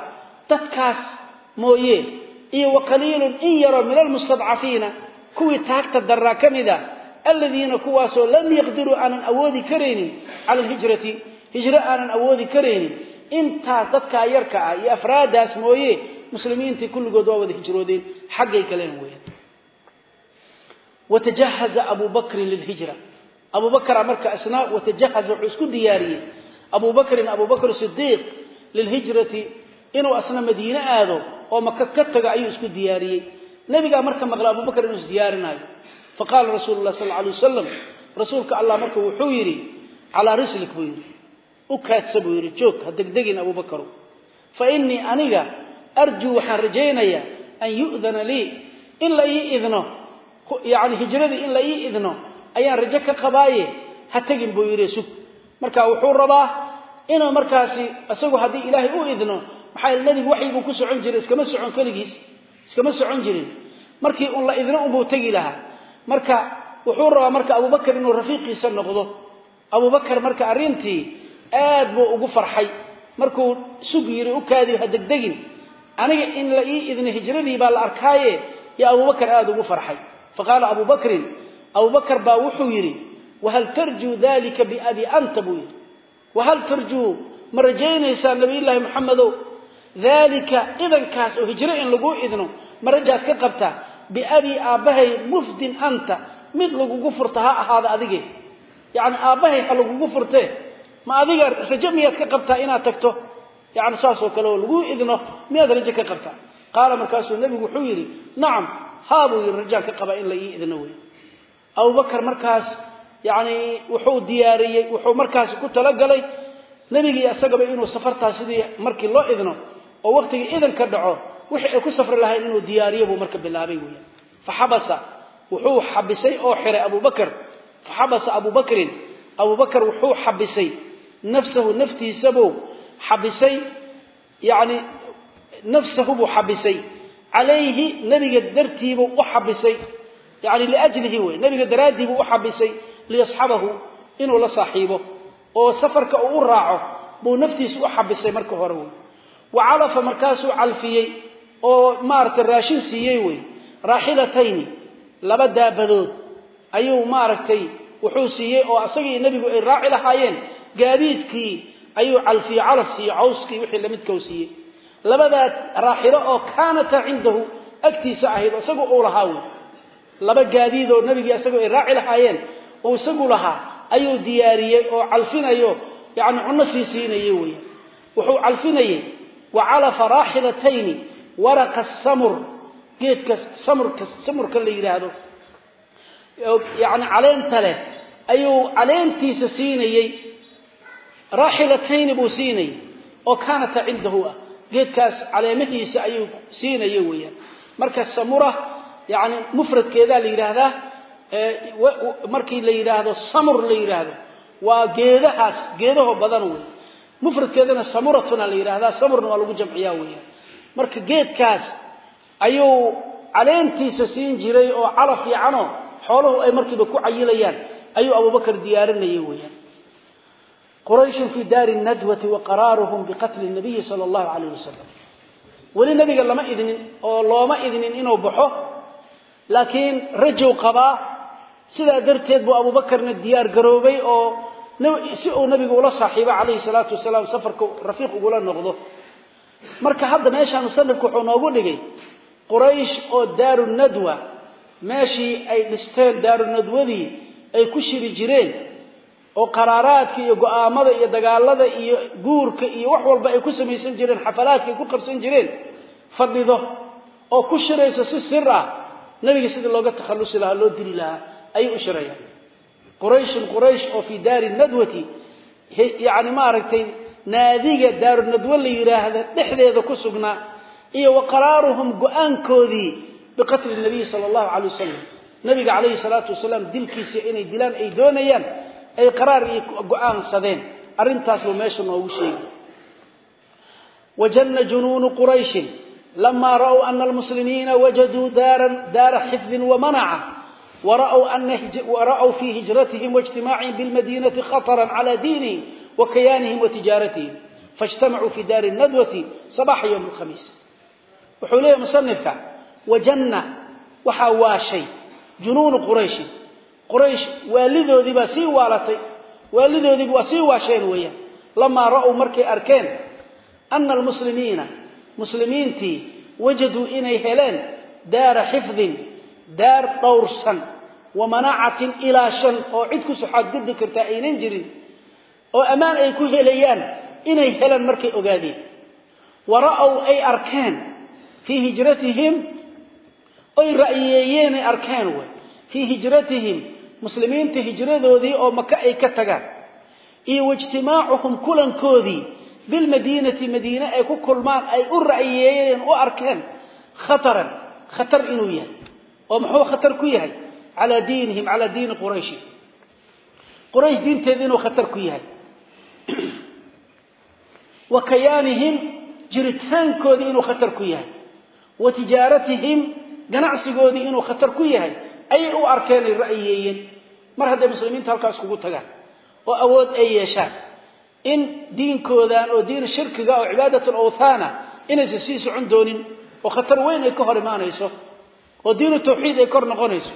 Speaker 1: dadkaas mooye iyo wa qaliilun in yaroo min almustadcafiina. Kuwii taagta daraa ka mid a aladiina kuwaasoo lam yaqdiruu aanan awoodi karaynin cala alhijrati hijro aanan awoodi karaynin intaas dadkaa yarka ah iyo afraadaas mooye muslimiintii kulligood waa wada hijroodeen. Xaggay kaleen weeyaan watajahaza abu bakrin lilhijra. Abu bakra marka isna watajahaza wuxuu isku diyaariyey. Abu bakrin sidiiq lilhijrati inuu asna madiine aado oo maka ka tago ayuu isku diyaariyey. Nabigaa marka maqla abu bakr inuu isdiyaarinaayo faqaala rasuulu lah sal alay wasalam rasuulka allah marka wuxuu yidhi calaa rislik buu yidhi. U kaadsa buu yidhi. Joog ha degdegin abu bakru fa innii aniga arjuu waxaan rajaynayaa an yu'dana lii in la ii idno yani hijradii in la ii idno ayaan rajo ka qabaaye ha tegin buu yidhi. Sug. Marka wuxuu rabaa inuu markaasi isagu haddii ilaahay u idno maxaa nebigu waxyibuu ku socon jiray iskama socon keligiis iskama socon jirin. Markii un la idno unbuu tegi lahaa marka wuxuu rabaa marka abubakar inuu rafiiqiisa noqdo. Abubakar marka arrintii aad buu ugu farxay. Markuu sug yidhi u kaadi ha degdegin. Aniga in la ii idno hijradii baa la arkaaye. Yo abubakar aada ugu farxay. Faqaala abu bakrin abubakar baa wuxuu yidhi wahal tarjuu dalika biabi anta? buu yidhi wahal tarjuu ma rajaynaysaa nabiyullaahi moxamedow daalika idankaas oo hijro in laguu idno ma rajaad ka qabtaa biabii aabbahay mufdin anta mid lagugu furta ha ahaada adige. Yacni aabbahay ha lagugu furtee ma adiga rajo miyaad ka qabtaa inaad tagto? Yani saasoo kale oo lagu idno miyaad rajo ka qabtaa? Qaala markaasuu nebigu wuxuu yidhi nacam haa buu yidhi rajaan ka qabaa in la ii idno wey abubakar markaas yani wuxuu diyaariyey wuxuu markaas ku talagalay nebigii isagaba inuu safartaas sidii markii loo idno oo waqtigii idanka dhaco wixii ay ku safri lahayn inuu diyaariyo buu marka bilaabay weya faxabasa wuxuu xabisay oo xiray abubakr faxabasa abubakrin abubakar wuxuu xabisay nafsahu naftiisabuu xabisay yani nafsahu buu xabisay. Calayhi nebiga dartiibuu u xabisay. Yani liajlihi wey nebiga daraaddiibuu u xabisay liyasxabahu inuu la saaxiibo. Oo safarka uu u raaco buu naftiisa u xabisay marka hore wey wa calafa markaasuu calfiyey oo maaragtay raashin siiyey wey raaxilatayni laba daabadood ayuu maaragtay wuxuu siiyey oo asagii nebigu ay raaci lahaayeen gaadiidkii ayuu calfiye calaf siiyey cawskii wixii lamidkau siiyey. Labadaa raaxilo oo kaanata cindahu agtiisa ahayd isagu uu lahaa wey laba gaadiid oo nebigii isagoo ay raaci lahaayeen oo isagu lahaa ayuu diyaariyey oo calfinayo yani cunno sii siinayey wey wuxuu calfinayey wa calafa raaxilatayni waraqa samur geedka samurka samurka la yidhaahdo yani caleenta leh ayuu caleentiisa siinayey raaxilatayni buu siinayey oo kaanata cindahu ah. Geedkaas caleemahiisa ayuu siinaya weeyaan. Marka samura yani mufradkeedaa la yidhaahdaa markii la yidhaahdo samur la yidhaahdo waa geedahaas geedaho badan wey mufradkeedana samuratuna la yidhahdaa samurna waa lagu jamciyaa weeyaan marka geedkaas ayuu caleentiisa siin jiray oo calaf yacano xooluhu ay markiiba ku cayilayaan ayuu abubakar diyaarinayay weeyaan. Qurayshun fii daari nadwati wa qaraaruhum biqatli nabiyi sala allahu calayh wasalam weli nebiga lama idnin oo looma idnin inuu baxo laakiin rajow qabaa. Sidaa darteed buu abuubakarna diyaar garoobay oo si uu nabigu ula saaxiibo calayhi salaatu wasalaam safarka rafiiq ugula noqdo marka hadda meeshaan musanifku wuxuu noogu dhigay quraysh oo daaru nadwa meeshii ay dhisteen daaru nadwadii ay ku shiri jireen oo qaraaraadka iyo go'aamada iyo dagaalada iyo guurka iyo wax walba ay ku samaysan jireen xafalaadka ay ku qabsan jireen fadhido. Oo ku shiraysa si sir ah nabiga sidii looga takhallusi lahaa loo dili lahaa ayay u shirayaan qurayshun quraysh oo fii daari nadwati yani maaragtay naadiga daaru nadwo la yidhaahda dhexdeeda ku sugnaa iyo wa qaraaruhum go'aankoodii biqatli nabiyi sala allahu calay wasalam nabiga calayhi salaatu wasalaam dilkiisa inay dilaan ay doonayaan ay qaraar iyo go'aansadeen arrintaas buu meesha noogu sheegi wajanna junuunu qurayshin lama ra'w ana almuslimiina wajaduu daara xifdin wamanaca wara'w fii hijratihim waijtimaacihim bilmadinati khaطra cala diinihim wakayaanihim watijaaratihim faاjtamacuu fi daari nadwati sabaxa ywm اlkhamiis wuxuu leeyahy musanifka wajanna waxaa waashay junuunu qurayshin quraysh waalidoodii baa sii waalatay waalidoodiiba waa sii waasheen weeyaan lamaa ra'w markay arkeen ana almuslimiina muslimiintii wajaduu inay heleen daara xifdin daar dhowrsan wa manacatin ilaashan oo cid ku jirin oo ammaan ay ku helayaan inay heleen markay ogaadeen. Wa ra'ow ay arkeen fii hijratihim oy ra'yeeyeenay arkeen wey fii hijratihim muslimiinta hijradoodii oo maka ay ka tagaan. Iyo waijtimaacuhum kulankoodii bilmadiinati madiine ay ku kulmaan ay u ra'yeeyeen u arkeen khataran khatar inuu yahay. Oo muxuu khatar ku yahay? Calaa diinihim calaa diini qurayshi. Quraysh diinteeda khatar ku yahay [clears throat] wa kayaanihim jiritaankoodii inuu khatar ku yahay. Wa tijaaratihim ganacsigoodii inuu khatar ku yahay. Ayay u arkeen ay ra'yeeyeen mar hadday muslimiinta halkaas kugu tagaan oo awood ay yeeshaan in diinkoodan oo diin shirkiga oo cibaadat alawthaana inaysan sii socon doonin oo khatar weyn ay ka hor imaanayso oo diinu tawxiid ay kor noqonayso.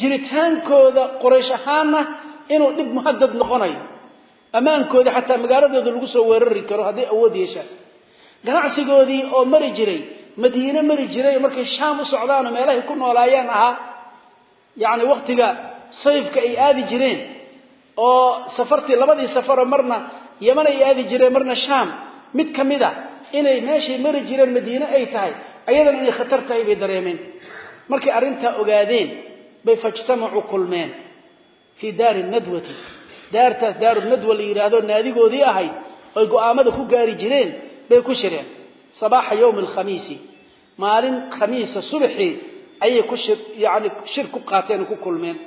Speaker 1: Jiritaankooda qoraysh ahaanna inuu dhib muhadad noqonayo ammaankoodii xataa magaaladooda lagu soo weerari karo hadday awood yeeshaan. Ganacsigoodii oo mari jiray madiine mari jiray markay shaam u socdaanoo meelahay ku noolaayeen ahaa yacni wakhtiga sayfka ay aadi jireen oo safartii labadii safaroo marna yaman ay aadi jireen marna shaam mid ka mid a inay meeshay mari jireen madiine ay tahay ayadana inay khatar tahay bay dareemeen. Markay arrintaa ogaadeen bay fajtamacuu kulmeen fii daari nadwati daartaas daaru nadwa la yidhaahdo naadigoodii ahayd oy go'aamada ku gaari jireen bay ku shireen. Sabaaxa yowmi alkhamiisi maalin khamiisa subaxii ayay ku shir yani shir ku qaateen ku kulmeen.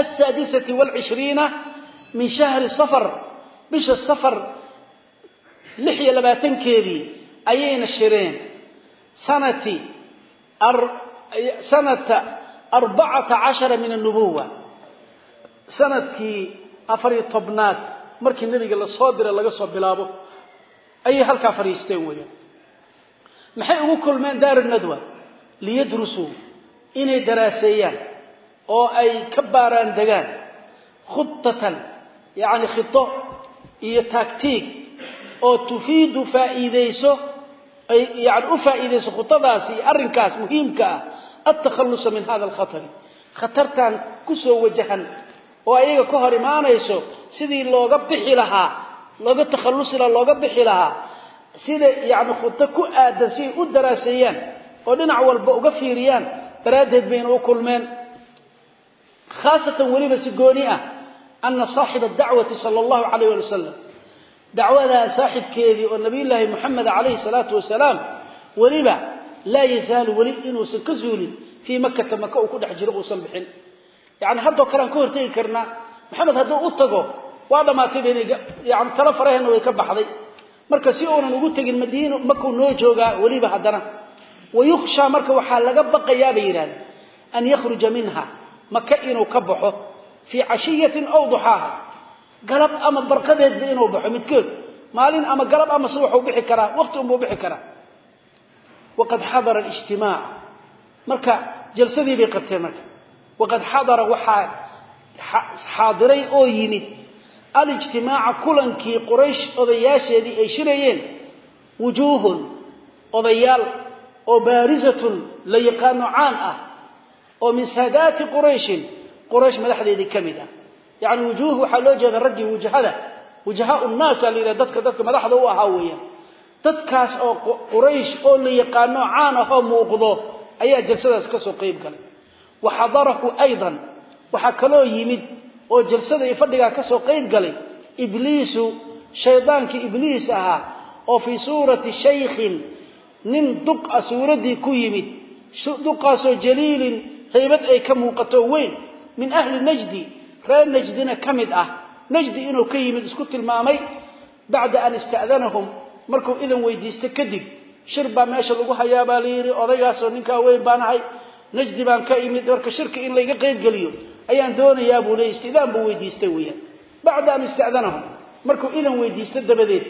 Speaker 1: Asaadisati waalcishriina min shahri safar. Bisha safar lix iyo labaatankeedii ayayna shireen. Sanati sanata arbacata cashara min annubuwa sannadkii afariyo tobnaad markii nebiga la soo diray laga soo bilaabo ayay halkaa fadhiisteen weeyaan maxay ugu kulmeen daaru nadwa? Liyadrusuu inay daraaseeyaan oo ay ka baaraan degaan. Khudatan yacni khito iyo taagtiig oo tufiidu faa'iidayso ay u faa'iidayso khudadaasi iyo arrinkaas muhiimka ah altakhallusa min hada alkhatari. Khatartan ku soo wajahan oo ayaga ka hor imaanayso sidii looga bixi lahaa looga takhallusi lahaa looga bixi lahaa sida yani khudo ku aadan si u daraaseeyaan oo dhinac walba uga fiiriyaan daraaddeed bayna u kulmeen. Khaasatan weliba si gooni ah ana saaxiba dacwati sala allahu calayh wali wasalam dacwadaa saaxibkeedii oo nabiyullaahi moxamed calayhi salaatu wasalaam weliba laa yazaalu weli inuusan ka zuulin fii makata maka uu ku dhex jiro uusan bixin yani haddoo kale aan ka hortegi karnaa maxamed hadduu u tago waa dhammaatay bayna yani talo faraheenna way ka baxday. Marka si uunan ugu tegin madiino makuu noo joogaa weliba haddana. Wayukhshaa marka waxaa laga baqayaa bay yidhahdeen an yakhruja minha maka inuu ka baxo fii cashiyatin aw duxaaha galab ama barqadeedba inuu baxo midkood maalin ama galab ama si waxuu bixi karaa waqti unbuu bixi karaa. Waqad xadara alijtimaac. Marka jalsadii bay qabteen marka waqad xadara waxaa xaadiray oo yimid alijtimaaca kulankii quraysh odayaasheedii ay shirayeen wujuuhun odayaal oo baarisatun la yaqaano caan ah oo min saadaati qurayshin quraysh madaxdeedii ka mid ah. Yacni wujuuh waxaa loo jeeda raggii wujahada wujahaa nnaasa la yidhaha dadka dadka madaxda u ahaa weeyaan. Dadkaas oo quraysh oo la yaqaano caan ah oo muuqdo ayaa jalsadaas ka soo qayb galay wa xadarahu aydan. Waxaa kaloo yimid oo jalsada iyo fadhigaa ka soo qayb galay ibliisu shaydaankii ibliis ahaa oo fii suurati shaykhin nin duq a suuraddii ku yimid. Duqaasoo jaliilin haybad ay ka muuqato weyn min ahli najdi reer najdina ka mid ah. Najdi inuu ka yimid isku tilmaamay bacda an ista'danahum. Markuu idan weydiista kadib shir baa meesha lagu hayaa baa la yidhi. Odaygaasoo ninkaa weyn baan ahay najdi baan ka imid marka shirka in layga qaybgeliyo ayaan doonayaa buu leey istidaan buu weydiistay weeyaan. Bacda an ista'danahum markuu idan weydiista dabadeed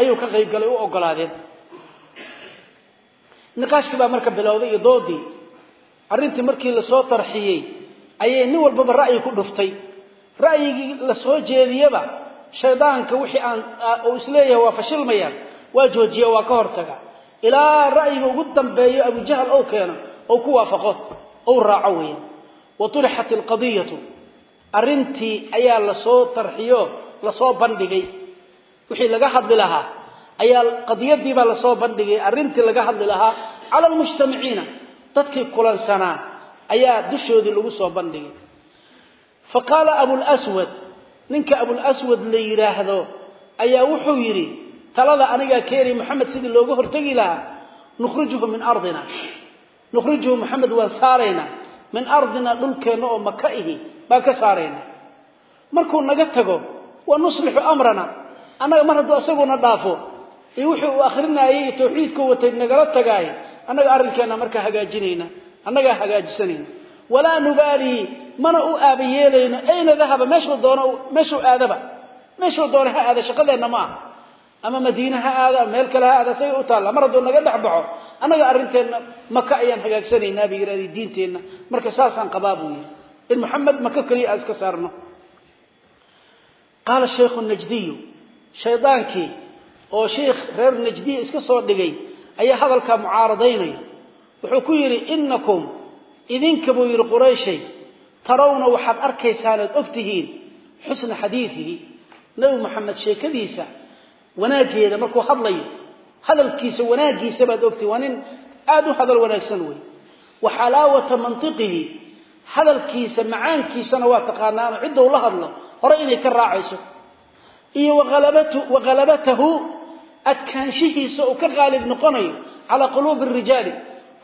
Speaker 1: ayuu ka qaybgalay u ogolaadeen. Niqaashkii baa marka bilowday iyo doodii arrintii markii la soo tarxiyey ayay nin walbaba ra'yi ku dhuftay. Ra'yigii la soo jeediyaba shaydaanka wixii aan uu is leeyahay waa fashilmayaan waa joojiya waa ka hortaga ilaa ra'yiga ugu dambeeyo abujahal ou keeno ou ku waafaqo ou raaco weeyaan wa turixat alqadiyatu arrintii ayaa la soo tarxiyo la soo bandhigay. Wixii laga hadli lahaa ayaa qadiyadiibaa la soo bandhigay arrintii laga hadli lahaa cala almujtamiciina dadkii kulansanaa ayaa dushoodii lagu soo bandhigay. Fa qaala abulaswad ninka abulaswad la yidhaahdo ayaa wuxuu yidhi talada anigaa keeni moxamed sidii looga hortegi lahaa nukhrijuhu min ardina nukhrijuhu moxamed waan saaraynaa min ardina dhulkeenna oo maka ihi baan ka saaraynaa markuu naga tago wa nuslixu amrana. Annaga mar hadduu isaguna dhaafo iyo wuxuu uu akrinaayay iyo tawxiidku watay nagala tagaay annaga arrinkeenna markaa hagaajinayna annagaa hagaajisanayna walaa nubaalii mana u aaba yeelayno ayna dahaba meeshuu doono meeshuu aadaba meeshuu doona ha aada shaqadeenna ma aha ama madiine ha aada meel kale ha aada isaga u taalla mar hadduu naga dhex baxo annaga arrinteenna maka ayaan hagaagsanaynaa bay yidhahdeen diinteenna. Marka saasaan qabaa buu yidhi in maxamed maka keliya aan iska saarno. Qaala shaykhu najdiyu shaydaankii oo sheikh reer najdiya iska soo dhigay ayaa hadalkaa mucaaradaynaya. Wuxuu ku yidhi innakum idinka buu yidhi qurayshay tarawna waxaad arkaysaan ood og tihiin xusna xadiidihi. Nebi moxamed sheekadiisa wanaageeda markuu hadlayo hadalkiisa wanaagiisa baad ogtay waa nin aada u hadal wanaagsan wey wa xalaawata mantiqihi hadalkiisa macaankiisana waa taqaanaano cidda ula hadlo hore inay ka raacayso. Iyo wa halabatahu adkaanshihiisa uu ka qaalib noqonayo calaa quluubi rijaali.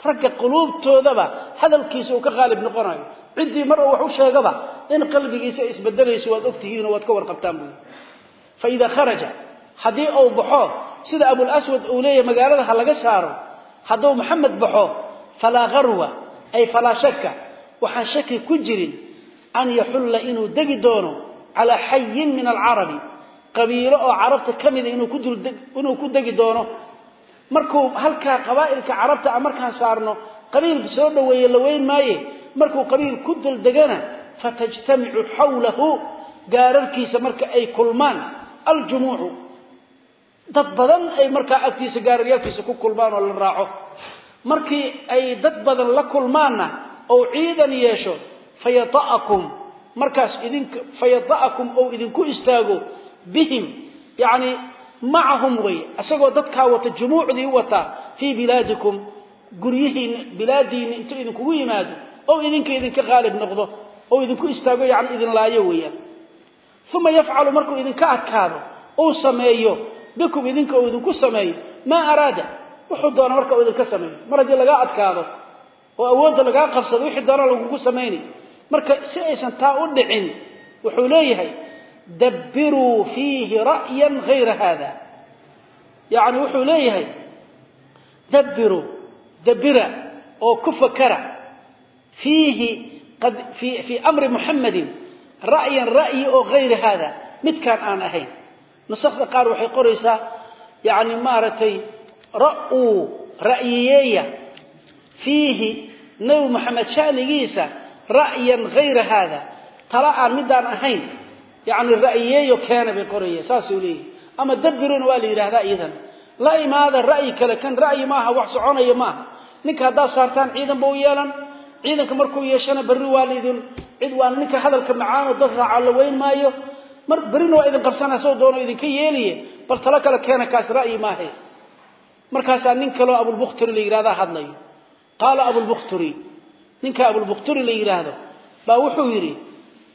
Speaker 1: Ragga quluubtoodaba hadalkiisa uu ka qaalib noqonayo. Ciddii mar wax u sheegaba in qalbigiisa isbedelayso waad ogtihiinoo waad ka warqabtaan buui fa kharaja haddii uu baxo sida abulaswad uu leeyahy magaalada ha laga saaro hadduu maxamed baxo falaa harwa ay falaa shaka waxaan shaki ku jirin an yaxulla inuu degi doono calaa xayin min alcarabi qabiilo oo carabta ka mida inuu ku degi doono. Markuu halkaa qabaa'ilka carabta a markaan saarno qabiil soo dhoweeye la weyn maaye. Markuu qabiil ku duldegana fatajtamicu xawlahu gaararkiisa marka ay kulmaan. Aljumuucu dad badan ay markaa agtiisa gaararyaalkiisa ku kulmaan oo la raaco. Markii ay dad badan la kulmaanna ou ciidan yeesho fayata'akum markaas idink fayata'akum ou idinku istaago bihim yacni macahum wey isagoo dadkaa wata jumuucdii wataa fii bilaadikum guryihiinna bilaadiinna intuu idinkugu yimaado ou idinka idinka qaalib noqdo ou idinku istaago yani idin laayo weeyaan. Uma yafcalu markuu idinka adkaado uu sameeyo bikum idinka uu idinku sameeyo maa araada. Wuxuu doona marka uu idinka sameeyo mar haddii lagaa adkaado oo awoodda lagaa qabsado wixii doona lagugu samaynay marka si aysan taa u dhicin wuxuu leeyahay dabbiruu fiihi ra'yan hayra haada yacni wuxuu leeyahay dabbiruu dabbira oo ku fakara fiihi qad fii amri ahayn nusakda qaar waxay qoraysaa yacni maaragtay ra'uu ra'yiyeeya. Fiihi nebi moxamed shanigiisa ra'yan hayra haada tala aan midaan ahayn yacni ra'yiyeeyo keena bay qoraya saasuu leeyahy ama dabbiruna waa la yidhahdaa iyadan. La imaada ra'yi kale kan ra'yi maaha wax soconaya maaha. Ninka haddaad saartaan ciidan ba u yeelan ciidanka markuu yeeshana berri waa laidin cid waa ninka hadalka la weyn mar berrina waa idin qabsanaa soo doono idinka yeeliye. Bal talo kale keena kaas ra'yi maahe. Markaasaa nin kaloo abulbukhturi la yidhahdaa hadlayo. Qaala abulbukhturi ninka abulbukhturi la yidhaahdo baa wuxuu yidhi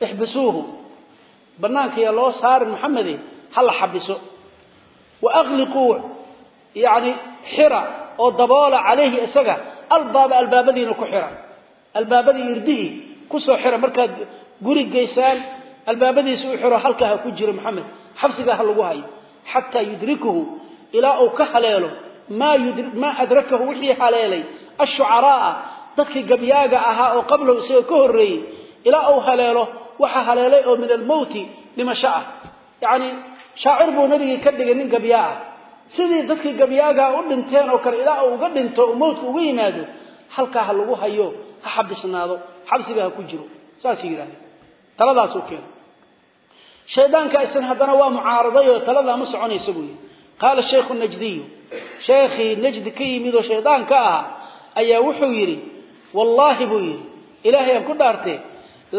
Speaker 1: ixbisuuhu bannaanka yaa loo saarin maxamede ha la xabiso wa akhliquu yacni xira oo daboola calayhi isaga albaaba albaabadiina ku xira. Albaabadii irdihii ku soo xira markaad guri geysaan albaabadiisa u xiro halkaa ha ku jiro maxamed. Xabsigaa ha lagu hayo. Xataa yudrikuhu ilaa uu ka haleelo maa adrakahu wixii haleelay ashucaraa'a dadkii gabyaaga ahaa oo qablahu isagoo ka horreeyey ilaa uu haleelo waxa haleelay oo min almowti dhimasho ah. Yacni shaacir buu nabigii ka dhigay nin gabyaa ah. Sidii dadkii gabyaagaa u dhinteen oo kale ilaa uu uga dhinto uu mowtka uga yimaado halkaa ha lagu hayo ha xabisnaado. Xabsiga ha ku jiro. Saasuu yidhahda taladaasuu keena shaydaanka isan haddana waa mucaaraday oo taladaa ma soconaysa buu yidhi. Qaala shaykhu najdiyu sheekhii najdi ka yimid oo shaydaanka ahaa ayaa wuxuu yidhi wallaahi buu yidhi ilaahay aan ku dhaartee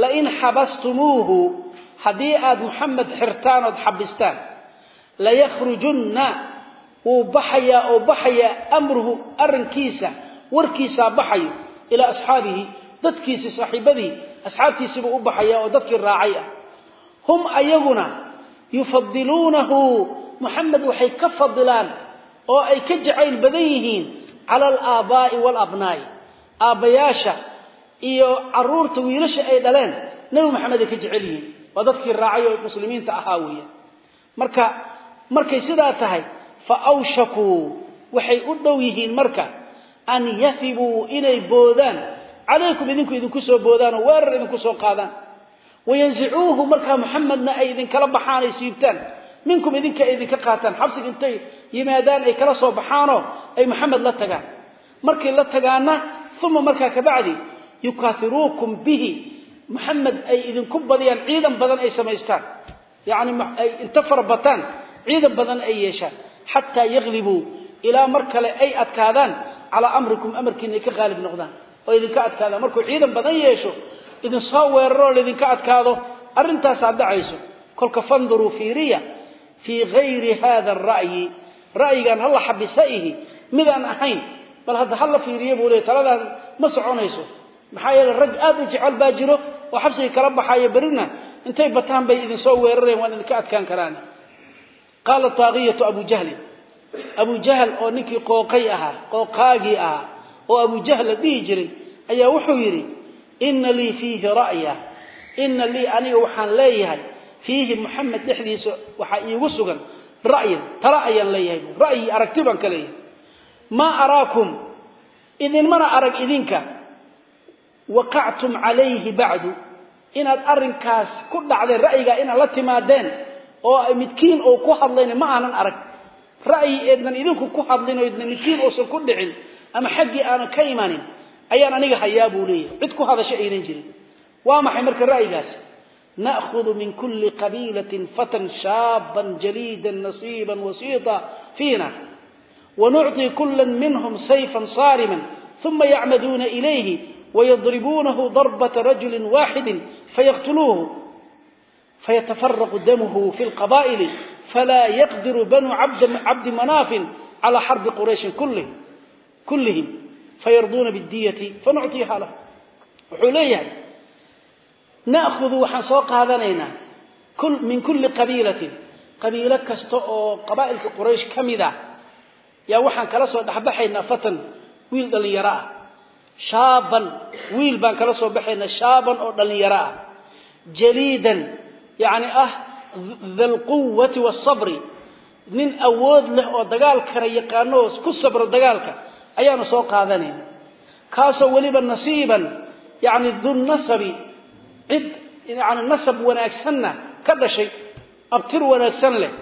Speaker 1: lain xabastumuuhu haddii aad muxamed xirtaan ood xabistaan layakhrujunna wuu baxayaa oo baxayaa amruhu arrinkiisa warkiisaa baxayo ilaa asxaabihi dadkiisii saaxiibadii asxaabtiisiibuu u baxayaa oo dadkii raacay ah hum ayaguna yufadiluunahu muxamed waxay ka fadilaan oo ay ka jacayl badan yihiin cala alaabaa'i waalabnaa'i aabbayaasha iyo carruurta wiilasha ay dhaleen nebi maxamed ay ka jecel yihiin. Waa dadkii raacay oo muslimiinta ahaa weeyaan marka markay sidaa tahay fa awshakuu waxay u dhow yihiin marka an yafibuu inay boodaan. Calaykum idinku idinku soo boodaan oo weerar idinku soo qaadaan wayansicuuhu markaa muxamedna ay idinkala baxaan ay siibtaan minkum idinka ay idinka qaataan xabsiga intay yimaadaan ay kala soo baxaanoo ay maxamed la tagaan markay la tagaanna uma markaa kabacdi yukaahiruukum bihi muxamed ay idinku badiyaan ciidan badan ay samaystaan yacni ay inta fara bataan ciidan badan ay yeeshaan xataa yaklibuu ilaa mar kale ay adkaadaan calaa amrikum amarkiina ay ka qaalib noqdaan oo idinka adkaadaan markuu ciidan badan yeesho idin soo weeraroo laydinka adkaado arrintaasaad dhacayso. Kolka fanduruu fiiriya fii gayri hada ara'yi ra'yigan halla xabisa midaan ahayn. Bal hadda hala fiiriya buu leey taladaan ma soconayso. Maxaa yeele rag aad u jecel baa jiro oo xabsiga kala baxayo berina intay bataan bay idin soo weerareen waan idinka adkaan karaan. Qaala taaqiyatu abu jahlin abu jahl oo ninkii qooqay ahaa qooqaagii ahaa oo abu jahl dhihi jiray ayaa wuxuu yidhi ina lii fiihi ra'ya. Ina lii aniga waxaan leeyahay. Fiihi muxamed dhexdiisa waxaa iigu sugan ra'yan tala ayaan leeyahay ra'yi aragti baan ka leeyahay. Maa araakum? Idinmana arag idinka. Waqactum calayhi bacdu. Inaad arrinkaas ku dhacdeen ra'yigaa inaad la timaadeen oo midkiin oo ku hadlayna ma aanan arag. Ra'yi eednan idinku ku hadlin oo idna midkiin uusan ku dhicin ama xaggii aanan ka imanin ayaan aniga hayaa buu leeyahay. Cid ku hadasho aynan jirin. Waa maxay marka ra'yigaasi na'khudu min kulli qabiilatin fatan shaaban jaliidan nasiiban wasiita fiina. Wanucطi kula minhum sayfan saariman uma yacmaduuna ilayhi wayadribuunahu darbata rajuli waaxidi fayaqtuluuhu fayatafaraqu damuhu fi lqabaa'ili falaa yaqdiru banuu cabdi manaafin calaa xarbi qurayshin kullihim fayarduuna bidiyati fanucطiha lahu wuxuu leeyahay na'hudu waxaan soo qaadanaynaa min kulli qabiilatin qabiilo kasta oo qabaa'ilka quraysh ka mid ah yaa waxaan kala soo dhexbaxaynaa fatan wiil dhallinyaro ah shaaban wiil baan kala soo baxaynaa shaaban oo dhallinyaro ah jaliidan yacni ah dalquwati waasabri nin awood leh oo dagaalkana yaqaano ayaanu soo qaadanayna kaasoo weliba nasiiban yacni dunnasabi cid yani nasab wanaagsanna ka dhashay abtir wanaagsan leh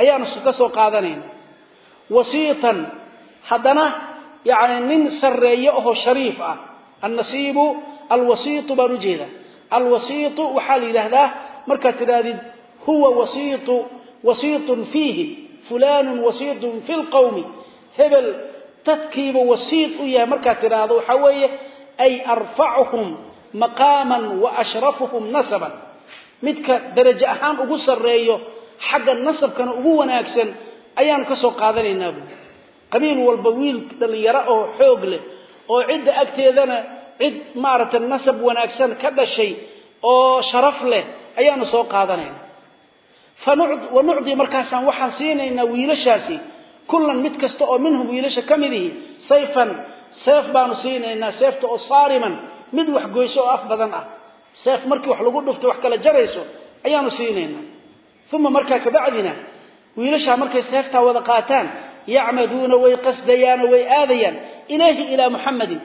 Speaker 1: ayaanu ka soo qaadanayna wasiitan haddana yani nin sarreeye ahoo shariif ah. Annasiibu alwasiitu baan u jeeda alwasiitu waxaa la yidhaahdaa markaad tidhaahdid huwa wasiitu wasiitun fiihim fulaanun wasiitun fi lqawmi hebel dadkiiba wasiit u yahay markaad tidhaahdo waxaa weeye ay arfacuhum maqaaman wa ashrafuhum nasaban. Midka darajo ahaan ugu sarreeyo xagga nasabkana ugu wanaagsan ayaanu ka soo qaadanaynaa buui qabiil walba wiil dhallinyaro oo xoog leh oo cidda agteedana cid maaragtay nasab wanaagsan ka dhashay oo sharaf leh ayaanu soo qaadanayna wa nucdi markaasaan waxaan siinaynaa wiilashaasi kullan mid kasta oo minhum wiilasha ka mid ihi sayfan seef baanu siinaynaa seefta oo saariman mid wax goyso oo af badan ah. Seef markii wax lagu dhufto wax kala jarayso ayaanu siinaynaa. Uma markaa kabacdina wiilashaa markay seeftaa wada qaataan yacmaduuna way qasdayaanoo way aadayaan ilayhi ilaa muxamadin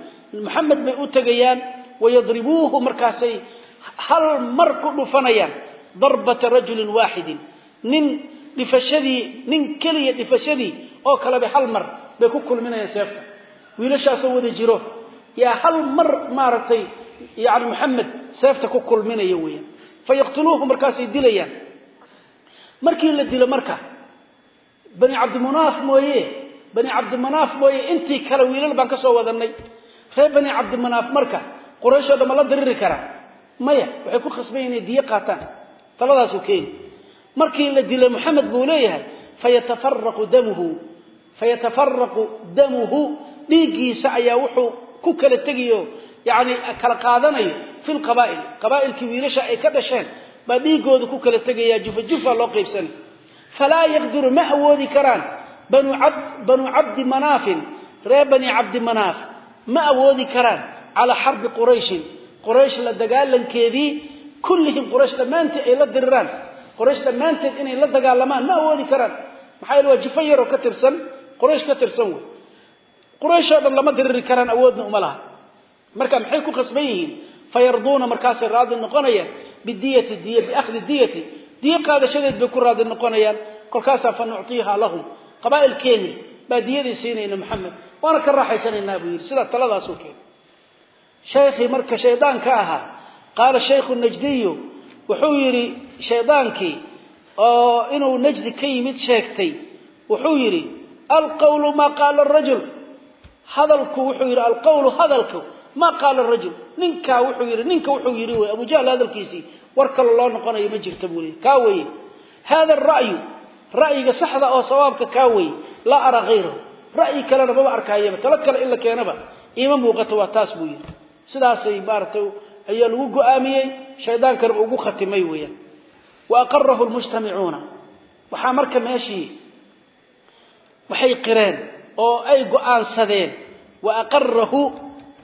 Speaker 1: muxamed bay u tegayaan wayadribuuhu markaasay hal mar ku dhufanayaan darbata rajulin waaxidin nin dhifashadii nin keliya dhifashadii oo kaleba hal mar bay ku kulminayaan seefta wiilashaasoo wada jiro. Yaa hal mar maaragtay yani muxamed seefta ku kulminaya weeyaan. Fayaqtuluuhu markaasay dilayaan. Markii la dilo marka bani cabdimunaaf mooye bani cabdimanaaf mooye intii kale wiilal baan ka soo wadanay reer bani cabdimanaaf marka qurayshoo dhan ma la diriri karaa maya waxay ku khasban inay diyo qaataan. Taladaasuu keeni markii la dilay moxamed buu leeyahay fayatafaraqu damuhu. Fayatafaraqu damuhu. Dhiiggiisa ayaa wuxuu ku kala tegayo yani kala qaadanayo fi lqabaa'il qabaa'ilkii wiilasha ay ka dhasheen baa dhiigooda ku kala tegaya jufa. Jufa loo qaybsanay falaa yaqdiru ma awoodi karaan banuu cabdi manaafin reer bani cabdi manaaf. Ma awoodi karaan calaa xarbi qurayshin quraysh la dagaalankeedii kullihim quraysh dhammaanteed ay la diriraan quraysh dhammaanteed inay la dagaalamaan ma awoodi karaan. Maxaa yeele waa jifo yaroo ka tirsan quraysh ka tirsan wey. Qurayshoo dhan lama diriri karaan awoodna uma laha. Marka maxay ku khasban yihiin? Fayarduuna markaasay raadi noqonayaan bidiyati diy biakhdi diyati. Diyo qaadashadeed bay ku raadi noqonayaan kolkaasaa fa lahum. Qabaa'ilkeenni baa diyadii siinayna maxamed waana ka raaxaysanaynaa buu yidhi sidaa taladaasuu keenay shaykhii marka shaydaanka ahaa qaala shaykhu najdiyu wuxuu yidhi shaydaankii oo inuu najdi ka yimid sheegtay wuxuu yidhi alqawlu maa qaala arajul hadalku wuxuu yidhi alqawlu hadalku maa qaala arajul ninkaa wuxuu yidhi ninka wuxuu yidhi wey abujahl hadalkiisii war kale loo noqonayo ma jirta buu leey kaa weeye. Hada ara'yu ra'yiga saxda oo sawaabka kaa wey laa ara hayrahu ra'yi kalena maba arkaayaba talo kale in la keenaba iima muuqato waa taas buu yidhi. Sidaasay maaratay ayaa lagu go'aamiyey shaydaankana ugu khatimay weeyaan. Wa aqarahu lmujtamicuuna waxaa marka meeshii waxay qireen oo ay go'aansadeen. Wa aqarahu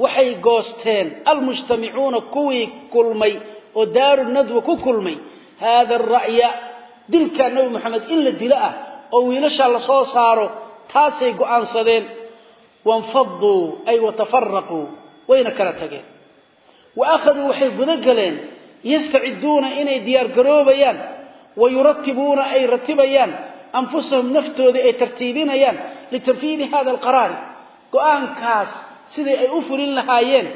Speaker 1: waxay goosteen almujtamicuuna kuwii kulmay oo daaru nadwa ku kulmay. Haada ara'ya dilkaa nebi moxamed in la dilo ah oo wiilashaa la soo saaro taasay go'aansadeen. Wanfaduu ay watafaraquu wayna kala tageen. Wa akhaduu waxay guda galeen yastaciduuna inay diyaargaroobayaan wa yuratibuuna ay ratibayaan anfusahum naftoodii ay tartiibinayaan litanfiidi hada alqaraari. Go'aankaas sidai ay u fulin lahaayeen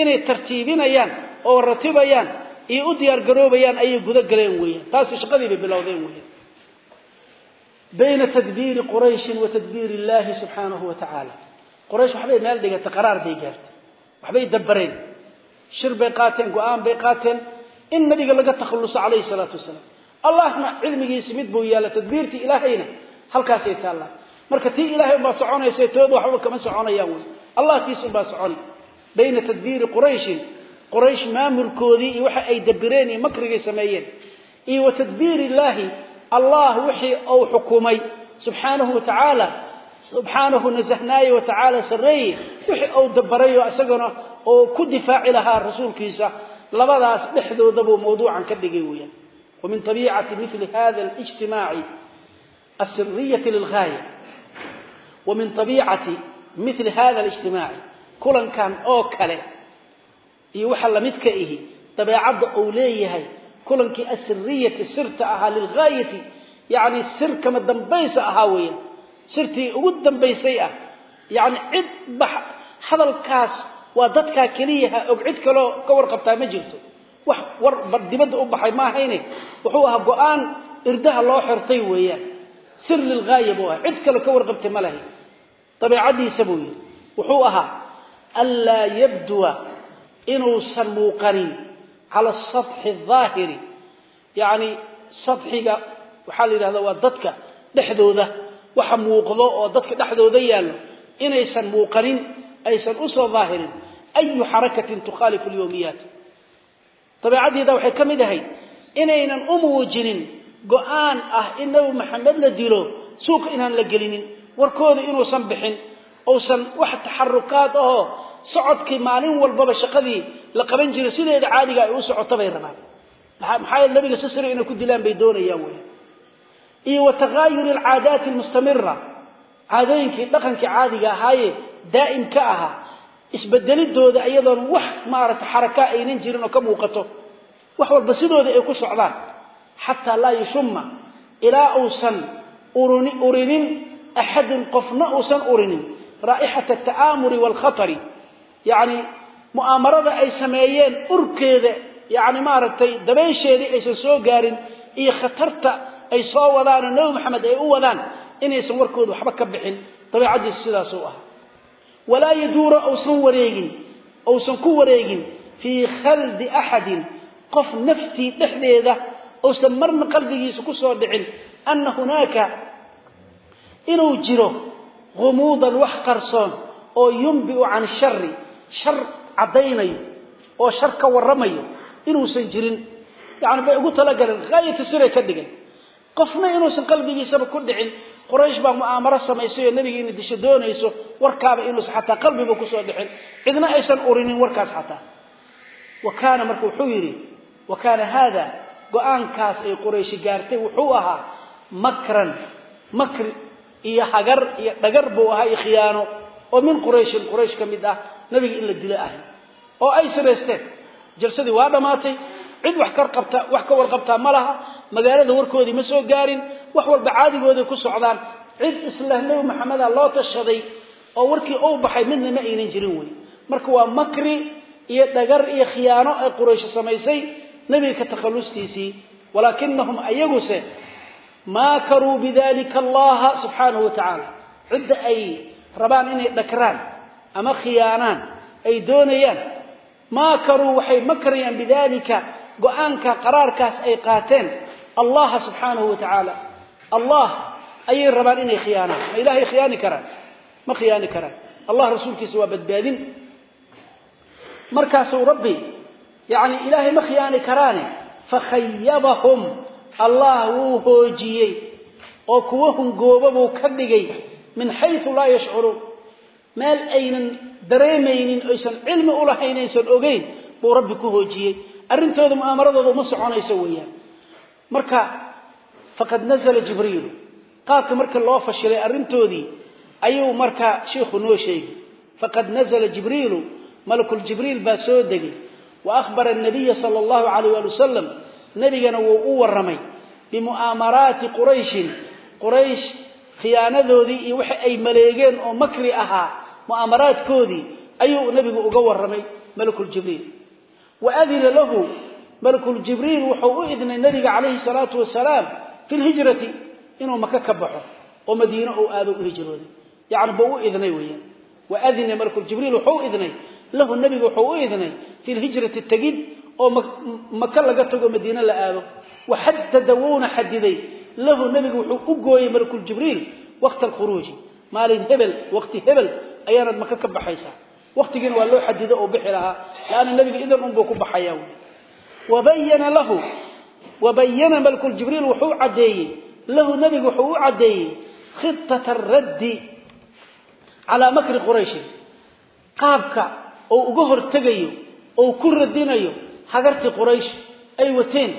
Speaker 1: inay tartiibinayaan oo ratibayaan iyo u diyaargaroobayaan ayay guda galeen weeyaan. Taasi shaqadii bay bilowdeen weeyaan. Bayna tadbiiri qurayshin wa illaahi subxaanahu wa tacaala. Quraysh waxbay meel dhigatay qaraar bay gaartay waxbay dabbareen. Shir bay qaateen go'aan bay qaateen in nabiga laga takhalluso calayhi salaatu wasalaam. Allahna cilmigiisi mid buu yaalla tadbiirtii ilaahayna halkaasay taallaa marka tii ilaahay unbaa soconaysa waxba kama soconayaan wey. Allah unbaa soconi bayna tadbiiri qurayshin quraysh maamulkoodii iyo waxa ay dabireen iyo makrigay sameeyeen. Iyo wa tadbiiri illaahi allah wixii uu xukumay. Subxaanahu wa tacaala subxaanahu nasahnaaye wa tacaala sarreeye wixii uu dabarayo isagana oo ku difaaci lahaa rasuulkiisa labadaas dhexdoodabuu mawduucan ka dhigay weeyaan. Wa min tabiicati mili hada alijtimaaci asiriyati lilgaaya wa min tabiicati mili hada alijtimaaci kulankan oo kale iyo waxa lamidka ihi dabeecadda uu leeyahay kulankii asiriyati sirta ahaa lilgaayati yani sir kama dambaysa ahaa weeyaan. Sirtii ugu dambaysay ah yani cid hadalkaas waa dadkaa keliyaha og cid kaloo ka warqabtaa ma jirto. Wax war dibadda u baxay ma ahayne. Wuxuu ahaa go'aan irdaha loo xirtay weeyaan. Sir lilgaaya buu ahaa cid kale ka warqabtay ma lahay. Dabeecadiisa buu yidhi. Wuxuu ahaa anlaa yabduwa inuusan muuqanin cala asaطxi aahiri yani sadxiga waxaa la yidhahda waa dadka dhexdooda. Waxa muuqdo oo dadka dhexdooda yaallo inaysan muuqanin aysan u soo daahirin ayu xarakatin tukhaalifu lyowmiyaat dabeecaddeeda waxay ka mid ahayd inaynan u muujinin go'aan ah in nebi maxamed la dilo suuqa inaan la gelinin warkooda inuusan bixin uusan wax taxarukaad ahoo socodkii maalin walbaba shaqadii la qaban jiray sideeda caadiga ay u socoto bay rabaan. Maxaa yeele nabiga si sira inay ku dilaan bay doonayaan wey iyo daa'im ka ahaa isbedelidooda iyadoon wax maaragtay xaraka aynan jirin oo ka muuqato wax walba sidoodii ay ku socdaan. Xataa laa yushuma ilaa uusan urin urinin axadun qofna uusan urinin. Raa'ixata ata'aamuri waalkhatari yacni mu'aamarada ay sameeyeen urkeeda yacni maaragtay dabaysheedii aysan soo gaarin iyo khatarta ay soo wadaanoo nebi maxamed ay u wadaan inaysan warkooda waxba ka bixin. Dabeicaddiisa sidaasuu ahaa walaa yaduura uusan wareegin uusan ku wareegin fii khaldi axadin qof naftii dhexdeeda uusan marna qalbigiisa ku soo dhicin anna hunaaka inuu jiro humuudan wax qarsoon oo yumbiu can shari shar caddaynayo oo shar ka warramayo inuusan jirin. Yacni bay ugu talagaleen haayata siray ka dhigan qofna inuusan qalbigiisaba ku dhicin quraysh baa mu'aamaro samaysay oo nebiga ina disho doonayso warkaaba inuusan xataa qalbiba ku soo dhicin. Cidna aysan urinin warkaas xataa. Wa kaana marka wuxuu yidhi wa kaana haada go'aankaas ay qurayshi gaartay wuxuu ahaa makran makri iyo hagar iyo dhagar buu ahaa iyo khiyaano. Oo min qurayshin quraysh ka mid ah nebiga in la dilo ahay. Oo ay siraysteen jalsadii waa dhammaatay cid wax ka qabta wax ka warqabtaa ma laha. Magaalada warkoodii ma soo gaarin. Wax walba caadigooday ku socdaan. Cid isla nebi maxameda loo tashaday oo warkii uu baxay midna ma aynan jirin wey marka waa makri iyo dhagar iyo khiyaano ay quraysh samaysay nebiga ka takhallustiisii walaakinahum ayaguse maakaruu bidalika allaha subxaanahu wa tacaala cidda ay rabaan inay dhakraan ama khiyaanaan ay doonayaan maakaruu waxay makrayaan bidalika go'aanka qaraarkaas ay qaateen. Allaha subxaanahu wa tacaala allah ayay rabaan inay khiyaanaan. Ma ilaahay khiyaani karaan? Ma khiyaani karaan? Allah rasuulkiisa waa badbaadin. Markaasuu rabbi yani ilaahay ma khiyaani karaane fakhayabahum allah wuu hoojiyey oo kuwa hungooba buu ka dhigay min xayu laa yashcuruun. Meel aynan dareemaynin oysan cilmi ulahayn aysan ogeyn buu rabbi ku hoojiyey arrintooda mu'aamaradooda uma soconayso weeyaan. Marka faqad nazla jibriilu qaabka marka loo fashilay arrintoodii ayuu marka sheikhu noo sheegi faqad nazla jibriilu malakul jibriil baa soo degay. Wa akhbara an-nabiy sallallahu alayhi wa sallam. Nabigana wuu u waramay bimu'aamaraati qurayshin. Quraysh khiyaanadoodii iyo waxa ay maleegeen oo makri ahaa mu'aamaraadkoodii ayuu nabigu uga waramay malakul jibriil wa adina lahu. Malakul jibriil wuxuu u idnay nabiga calayhi salaatu wasalaam fi lhijrati inuu maka ka baxo oo madiine uu aado u hijrooday. Yacni buu u idnay weeyaan wa adina malakul jibriil wuxuu u idnay lahu nabigu wuxuu u idnay fi lhijrati tegid oo maka laga tago madiine la aado. Waxadada wuuna xadiday lahu nabigu wuxuu u gooyey malakul jibriil waqta alkhuruuji maalin hebel waqti hebel ayaanad maka ka baxaysaa waqtigiina waa loo xadido oo bixi lahaa laanna nabiga idan unbuu ku baxayaa wy wabayana lahu wabayana malakul jibriil wuxuu caddeeyey lahu nabigu wuxuu u caddeeyey khitata araddi calaa makri qurayshin. Qaabka oo uga hortegayo oo ku radinayo hagartii quraysh ay wateen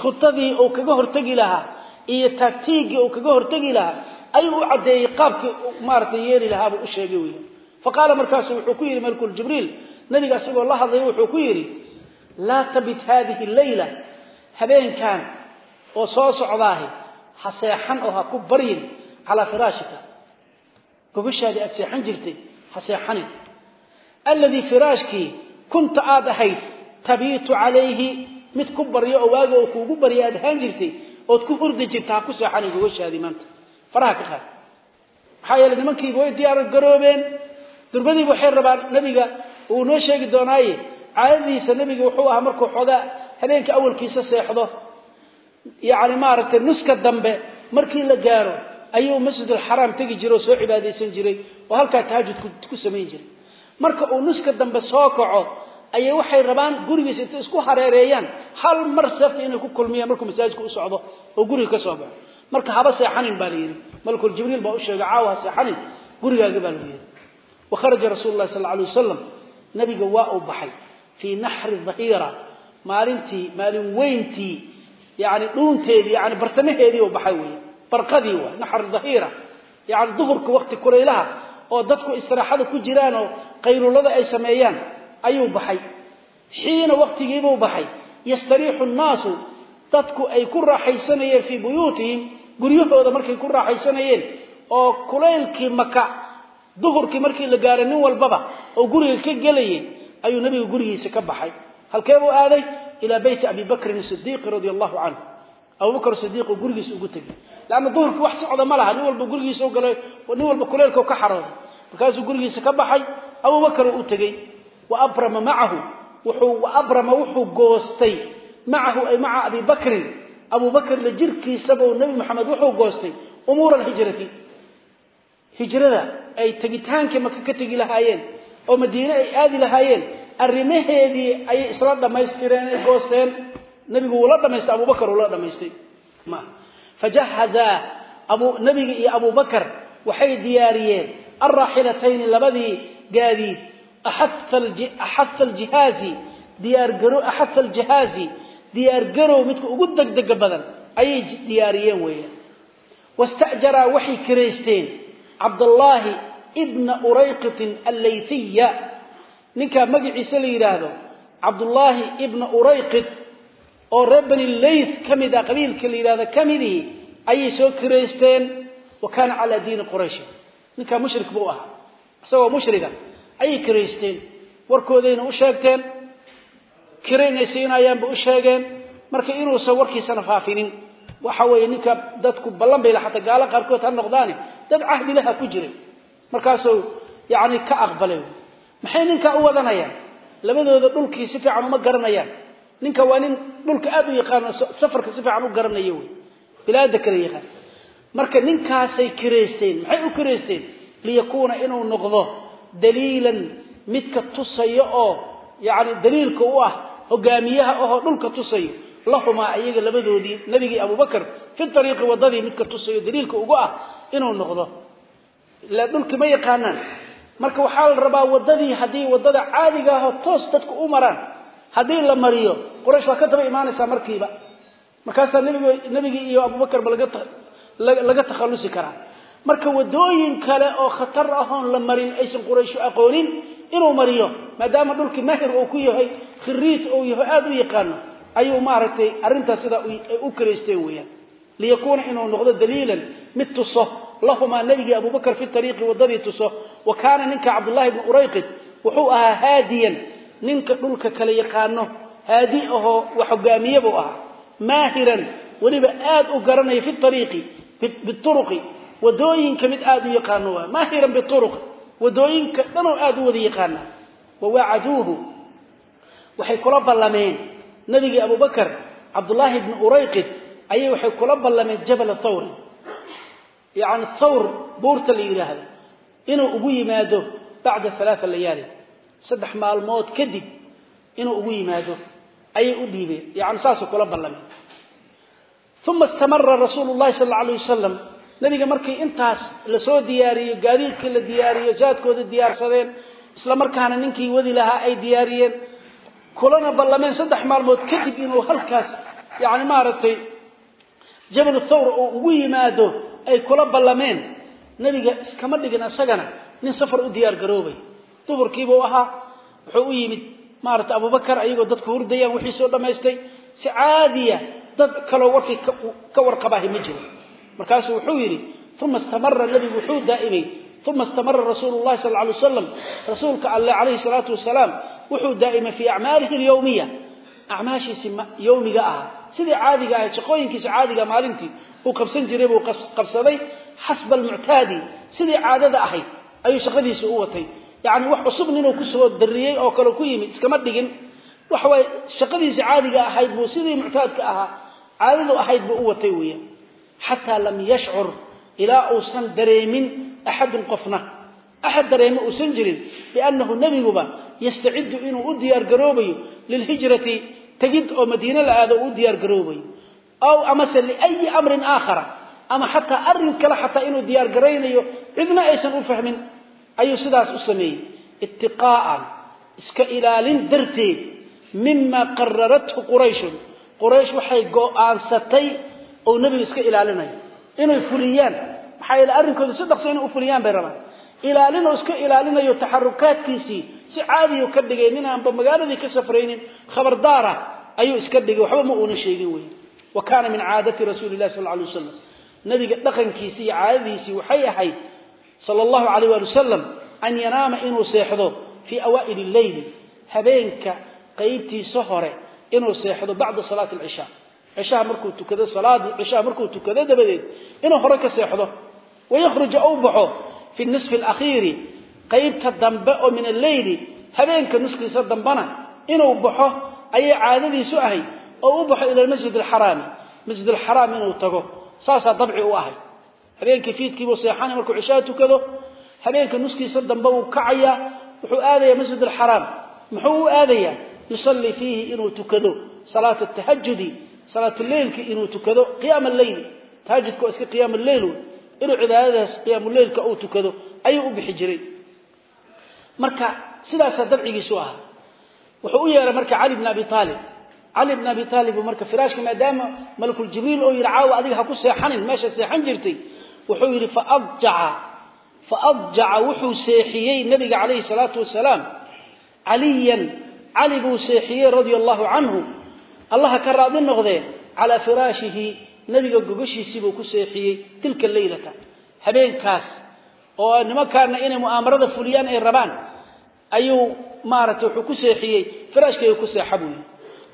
Speaker 1: khudadii uu kaga hortegi lahaa iyo taagtiigii uu kaga hortegi lahaa ayuu u caddeeyey qaabkii maaragtay yeeli lahaabuu fa qaala markaasu wuxuu ku yidhi malakul jibriil nabiga isagoo la hadlaya wuxuu ku yidhi laa tabit haadihi leyla habeenkan oo soo socdaahi ha seexan oo ha ku baryin calaa firaashika. Gogoshaadii aad seexan jirtay ha seexanin. Alladii firaashkii kunta aad ahayd tabiitu calayhi mid ku baryo oo waaga oo kuugu barya aad ahaan jirtay ood ku durbadiiba waxay rabaan nebiga uu noo sheegi doonaaye. Caadadiisa nebiga wuxuu ahaa markuu xoogaa habeenka awalkiisa seexdo. Yacni maaragtay nuska dambe markii la gaaro ayuu masjidulxaraam tegi jiray oo soo cibaadaysan jiray oo halkaa tahajud ku samayn jiray. Marka uu nuska dambe soo kaco ayay waxay rabaan gurigiisa intay isku hareereeyaan. Hal mar seefta inay ku kulmiyaan markuu masaajidka u socdo oo guriga ka soo baxo. Marka haba seexanin baa la yidhi. Malakul jibriil baa u sheegay caawa ha seexanin gurigaaga baa lagu yidhi wa kharaja rasuulu llahi sal alay wasalam nabiga waa uu baxay fii naxri dahiira maalintii maalin weyntii yani dhuunteedii yani bartamaheedii u baxay wey barqadii waay naxr dahiira yani duhurka waqti kulaylaha oo dadku istiraaxada ku jiraan oo qaylulada ay sameeyaan ayuu baxay. Xiina waqtigiibuu baxay. Yastariixu nnaasu dadku ay ku raaxaysanayeen fii buyuutihim guryahooda markay ku raaxaysanayeen oo kulaylkii maka duhurkii markii la gaaray nin walbaba oo guriga ka gelayay ayuu nabiga gurigiisa ka baxay. Halkee buu aaday? Ilaa beyti abi bakrin sidiiqi radia allahu canhu abubakr sidiiq oo gurigiisa ugu tegay leanna duhurkii wax socda ma laha. Nin walba gurigiisa galay nin walba kuleylka ka xarooday markaasuu gurigiisa ka baxay. Abubakar u tegey. Wa abrama macahu wuxuu abrama wuxuu goostay macahu ay maca abi bakrin. Abubakr la jirkiisaba oo nebi maxamed wuxuu goostay umuura alhijrati hijrada ay tegitaankii maka ka tegi lahaayeen oo madiine ay aadi lahaayeen arrimaheedii ayay isla dhammaystireen ay goosteen. Nabigu wuu la dhamaystay abubakar uu la dhamaystay. Ma. Fajahazaa nabiga iyo abubakar waxay diyaariyeen alraaxilatayni labadii gaadiid axaha aljihaazi diyaargaro axaha aljihaazi diyaargarow midka ugu degdega badan ayay diyaariyeen weeyaan. Wasta'jaraa waxay kiraysteen cabdullaahi ibna urayqitin allaytiya ninkaa magaciisa la yidhaahdo cabdullaahi ibna urayqit oo reer bani layth ka mid ah qabiilka la yidhahdo ka midii ayay soo kiraysteen wa kaana calaa diini qurayshi ninkaa mushrik buu ahaa. Isagoo mushriga ayay kiraysteen warkoodayna u sheegteen kira inay siinayaanba u sheegeen. Marka inuusan warkiisana faafinin waxa weeye ninka dadku ballan bay xataa gaalo qaarkood ha noqdaane dad cahdi laha ku jiray. Markaasuu yacni ka aqbalay. Maxay ninkaa u wadanayaan? Labadooda dhulkii si fiican uma garanayaan. Ninka waa nin dhulka aad u yaqaano safarka si fiican u garanaya wey bilaada kale yaqaan. Marka ninkaasay kiraysteen maxay u kiraysteen liyakuuna inuu noqdo daliilan midka tusayo oo yacni daliilka u ah hogaamiyaha ahoo dhulka tusayo lahumaa iyaga labadoodii nebigii abubakar fi ariiqi waddadii midka tusayo daliilka ugu ah inuu noqdo. Dhulki ma yaqaanaan. Marka waxaa la rabaa waddadii haddii waddada caadiga ahoo toos dadku u maraan haddii la mariyo quraysh waa ka daba imaanaysaa markiiba. Markaasaa nbig nebigii iyo abubakarba laga takhallusi karaa. Marka waddooyin kale oo khatar ahoon la marin aysan qurayshu aqoonin inuu mariyo maadaama dhulkii mahir uu ku yahay khiriij uu yahay aada u yaqaano ayuu maaragtay arrintaas sidaa u karaysteen weeyaan. Liyakuuna inuu noqdo daliilan mid tuso lahumaa nebigii abubakar fi ariiqi waddadii tuso wa kaana ninka cabdullaahi bni urayqid wuxuu ahaa haadiyan ninka dhulka kala yaqaano haadi ahoo wax hogaamiye buu ahaa. Maahiran weliba aad u garanaya fi ariiqi biuruqi waddooyinka mid aada u yaqaano maahiran biuruqi waddooyinka dhanoo aada u wada yaqaana wawaacaduuhu waxay kula ballameen nebigii abubakar cabdullaahi bni urayqid ayay waxay kula ballameen jabala thawri yacni thawr buurta la yidhaahdo inuu ugu yimaado bacda alaaa layaali saddex maalmood kadib inuu ugu yimaado ayay u dhiibeen. Yani saasay kula ballameen. Uma istamara rasuulu llahi sal alla alay wasalam nebiga markii intaas la soo diyaariyo gaadiidkii la diyaariyo zaadkooda diyaarsadeen isla markaana ninkii wadi lahaa ay diyaariyeen kulana ballameen saddex maalmood kadib inuu halkaas yani maaragtay jabal thawr oo ugu yimaado ay kula ballameen nebiga iskama dhigin isagana nin safar u diyaar garoobay. Duhurkiibuu ahaa wuxuu u yimid maarata abubakar ayagoo dadku hurdayaan wixii soo dhammaystay si caadiya dad kaloo warkii ka warqabaahi ma jiro markaasuu wuxuu yidhi uma istamara nebigu wuxuu daa'imay uma istamara rasuulu llahi sal alay wasalam rasuulka alle calayhi salaatu wasalaam wuxuu daa'imay fii acmaalihi alyawmiya. Acmaashiisii yowmiga ahaa sidii caadiga ahayd shaqooyinkiisa caadiga maalintii uu qabsan jiray buu qabsaday xasba almuctaadi. Sidii caadada ahayd ayuu shaqadiisa u watay. Yacni wax cusub ninuu ku soo dariyey oo kale ku yimid iskama dhigin. Waxawaaye shaqadiisa caadiga ahayd buu sidii muctaadka ahaa caadadu ahayd buu u watay weeyaan xataa lam yashcur ilaa uusan dareemin axadun qofna axad dareemo uusan jirin biannahu nebiguba yastaciddu inuu u diyaargaroobayo lilhijrati tegid oo madiine la aado uu u diyaargaroobayo aw amase liayi amrin aakhara ama xataa arrin kale xataa inuu diyaargaraynayo cidna aysan u fahmin ayuu sidaas u sameeyey itiqaa'an iska ilaalin darteed mima qararathu qurayshun quraysh waxay go'aansatay oo nebiga iska ilaalinayo inay fuliyaan maxaa yeele arrinkooda si dhaqso inay u fuliyaan bay rabaan ilaalinoo iska ilaalinayo taxarukaadkiisii si caadiyu ka dhigay ninaanba magaaladii ka safraynin khabardaara ayuu iska dhigay waxba ma uuna sheegin wey wa kaana min caadati rasuuli illahi sal alay wasalam nabiga dhaqankiisii iyo caadadiisii waxay ahayd sala allahu calayh waali wasalam an yanaama inuu seexdo fii awaa'ili lleyli habeenka qaybtiisa hore inuu seexdo bacda salaati alcishaa cishaha markuu tukado salaadii cishaha markuu tukado dabadeed inuu hore ka seexdo wayakhruja ou baxo fi nisfi alakhiiri qaybta dambe oo min alleyli habeenka nuskiisa dambena inuu baxo ayay caadadiisu ahayd oo u baxo ila almasjid alxaraami masjid alxaraam inuu tago saasaa dabci u ahay. Habeenkii fiidkiibuu seexanay markuu cishaha tukado habeenka nuskiisa dambe uu kacayaa wuxuu aadayaa masjid alxaraam muxuu u aadayaa? Yusallii fiihi inuu tukado salaata tahajudi salaatuleylki inuu tukado qiyaama alleyli tahajudka waa iska inuu cibaadadaas qiyaamuleylka uu tukado ayuu u bixi jiray. Marka sidaasaa dabcigiisu ahaa. Wuxuu u yeeray marka cali bn abi aalib cali bn abi aalib marka firaashka maadaama malakuljibriil oo yidhi caawa adiga ha ku seexanin meesha seexan jirtay. Wuxuu yidhi faadjaca wuxuu seexiyey nabiga calayhi salaatu wasalaam caliyan. Cali buu seexiyey radia allahu canhu. Allaha ka raadi noqdee calaa firaashihi nabiga gogoshiisii buu ku seexiyey tilka leylata habeenkaas oo nimankaana inay mu'aamarada fuliyaan ay rabaan ayuu maaragtay wuxuu ku seexiyey firaashkayga ku seexa buu yidhi.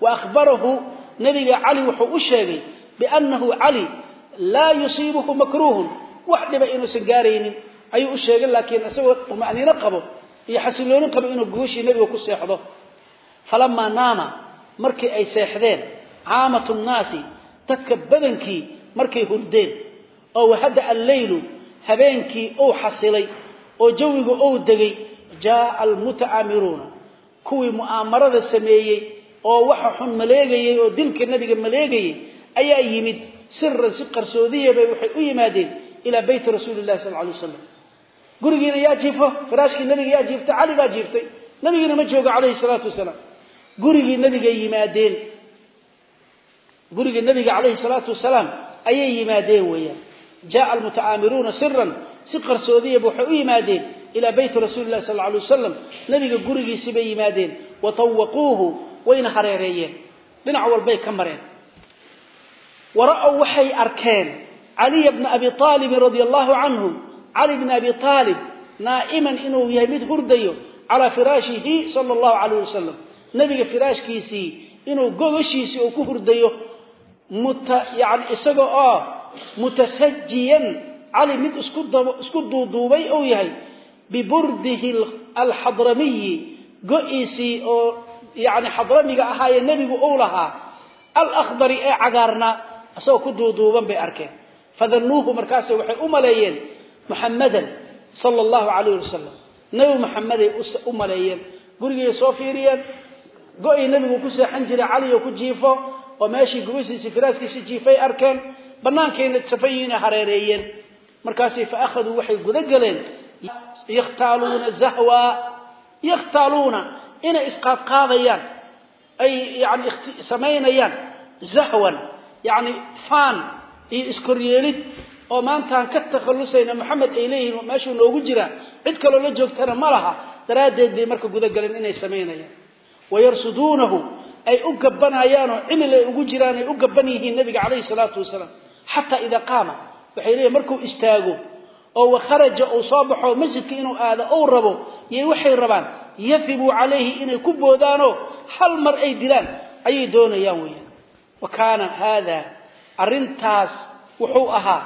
Speaker 1: Wa akhbarahu nabiga cali wuxuu u sheegay biannahu cali laa yusiibuhu makruuhun. Wax dhiba inuusan gaaraynin ayuu u sheegay laakiin isagoo tuma'niino qabo iyo xasilooni qabo inuu gogoshii nabiga ku seexdo. Falamaa naama markii ay seexdeen caamatu nnaasi dadka badankii markay hurdeen oo wahada alleylu habeenkii uu xasilay oo jawiga uu degay jaaa almuta'amiruuna kuwii mu'aamarada sameeyey oo waxa xun maleegayey oo dilka nebiga maleegayey ayaa yimid siran si qarsoodiyabay waxay u yimaadeen ilaa beyti rasuuli llahi sal alay waslam gurigiina yaa jiifo firaashkii nabiga yaa jiiftay cali baa jiiftay nabigiina ma joogo calayhi salaatu wasalaam. Gurigii nabigay yimaadeen gurigii nabiga calayhi salaatu wasalaam ayay yimaadeen weeyaan. Jaaa almuta'aamiruuna siran si qarsoodiyaba waxay u yimaadeen ilaa beyti rasuuli llahi sal alay wasalam nabiga gurigiisi bay yimaadeen watawaquuhu wayna hareereeyeen. Dhinac walbay ka mareen. Wara'ow waxay arkeen caliya bna abi aalibin radia allahu canhu cali bna abi aalib naa'iman inuu yahay mid hurdayo calaa firaashihi sala allahu calayh wasalam nebiga firaashkiisii inuu gogashiisii uu ku hurdayo yani isaga oo mutasajiyan cali mid isku duuduubay uu yahay biburdihi alxadramiyi go-iisii oo yani xadramiga ahaayee nebigu uu lahaa alakhdari ee cagaarnaa isagoo ku duuduuban bay arkeen. Fadanuuhu markaase waxay u maleeyeen muxamadan sala allahu calayh wasalam nebi muxameday u maleeyeen. Gurigay soo fiiriyeen go'ay nebigu ku seexan jiray cali oo ku jiifo oo meeshii gubasiisii firaaskiisii jiifay arkeen bannaankayna safayiina hareereeyeen. Markaasay fa akhaduu waxay guda galeen yakhtaaluuna zahwa yakhtaaluuna inay isqaadqaadayaan ay yani samaynayaan zahwan yani faan iyo iskoryeelid oo maantaan ka takhallusayna maxamed ay leeyihiin meeshuu noogu jiraa. Cid kaloo la joogtana ma laha. Daraaddeed bay marka gudagaleen inay samaynayaan. Wayarsuduunahu ay u gabbanayaanoo cimil ay ugu jiraan ay u gabban yihiin nabiga calayhi salaatu wasalaam. Xataa idaa qaama waxay leeyihiin markuu istaago oo wakharaja uu soo baxo masjidka inuu aado ou rabo yay waxay rabaan yafibuu calayhi inay ku boodaanoo hal mar ay dilaan. Ayay doonayaan weeyaan. Wa kaana haada arrintaas wuxuu ahaa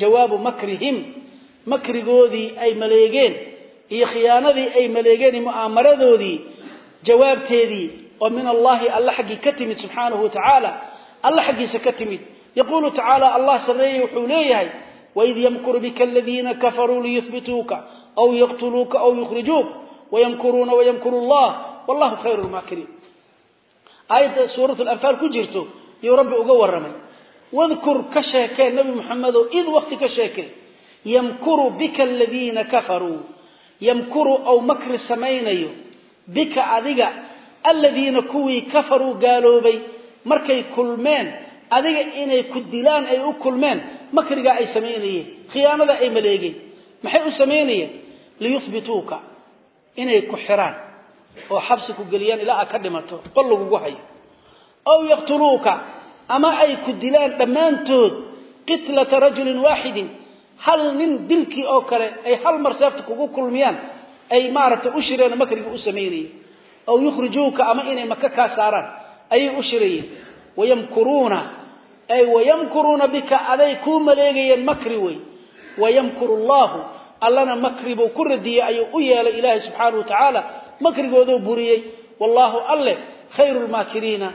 Speaker 1: jawaabu makrihim makrigoodii ay maleegeen iyo khiyaanadii ay maleegeen iyo mu'aamaradoodii jawaabteedii oo min allahi alla xaggii ka timid subxaanahu wa tacaala alla xaggiisa ka timid. Yaquulu tacaala allah sarreeye wuxuu leeyahay waid yamkuru bika aladiina kafaruu liyuhbituuka aw yaqtuluuka aw yukhrijuuka wayamkuruuna wayamkuru allah wallahu khayru lmaakiriin aayadda suurat lanfaal ku jirto yuu rabbi uga warramay. Wadkur ka sheekee nebi moxamedow id wakti ka sheekee yamkuru bika aladiina kafaruu. Yamkuru ou makri samaynayo. Bika adiga aladiina kuwii kafaruu gaaloobay markay kulmeen adiga inay ku dilaan ay u kulmeen makrigaa ay samaynayeen khiyaanada ay maleegeen. Maxay u samaynayeen liyuhbituuka inay ku xiraan oo xabsi ku geliyaan ilaa aad ka dhimato qol lagugu hayo. Aw yaqtuluuka ama ay ku dilaan dhammaantood qitlata rajulin waaxidin hal nin dilkii oo kale ay hal mar seefta kugu kulmiyaan ay maaragtay u shireen makriga u samaynayeen aw yukhrijuuka ama inay maka kaa saaraan ayay u shirayeen wayamkuruuna ay wayamkuruuna bika aday kuu maleegayeen makri wey wayamkuru allahu allana makri buu ku radiyey ayuu u yeelay ilaahay subxaanahu wa tacaala makrigooduu buriyey wallaahu alleh khayru lmaakiriina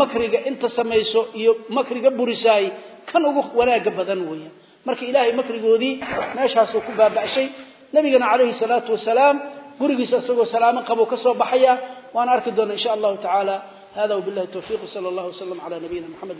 Speaker 1: makriga inta samayso iyo makriga burisaay kan ugu wanaagga badan weeyaan marka ilaahay makrigoodii meeshaasuu ku baaba'shay nabigana calayhi salaatu wasalaam gurigiisa isagoo salaamo qabuu ka soo baxaya waan arki doona insha allahu tacaala. Hada wabillahi tawfiiq sala allahu wasalam cala nabiyina maxamed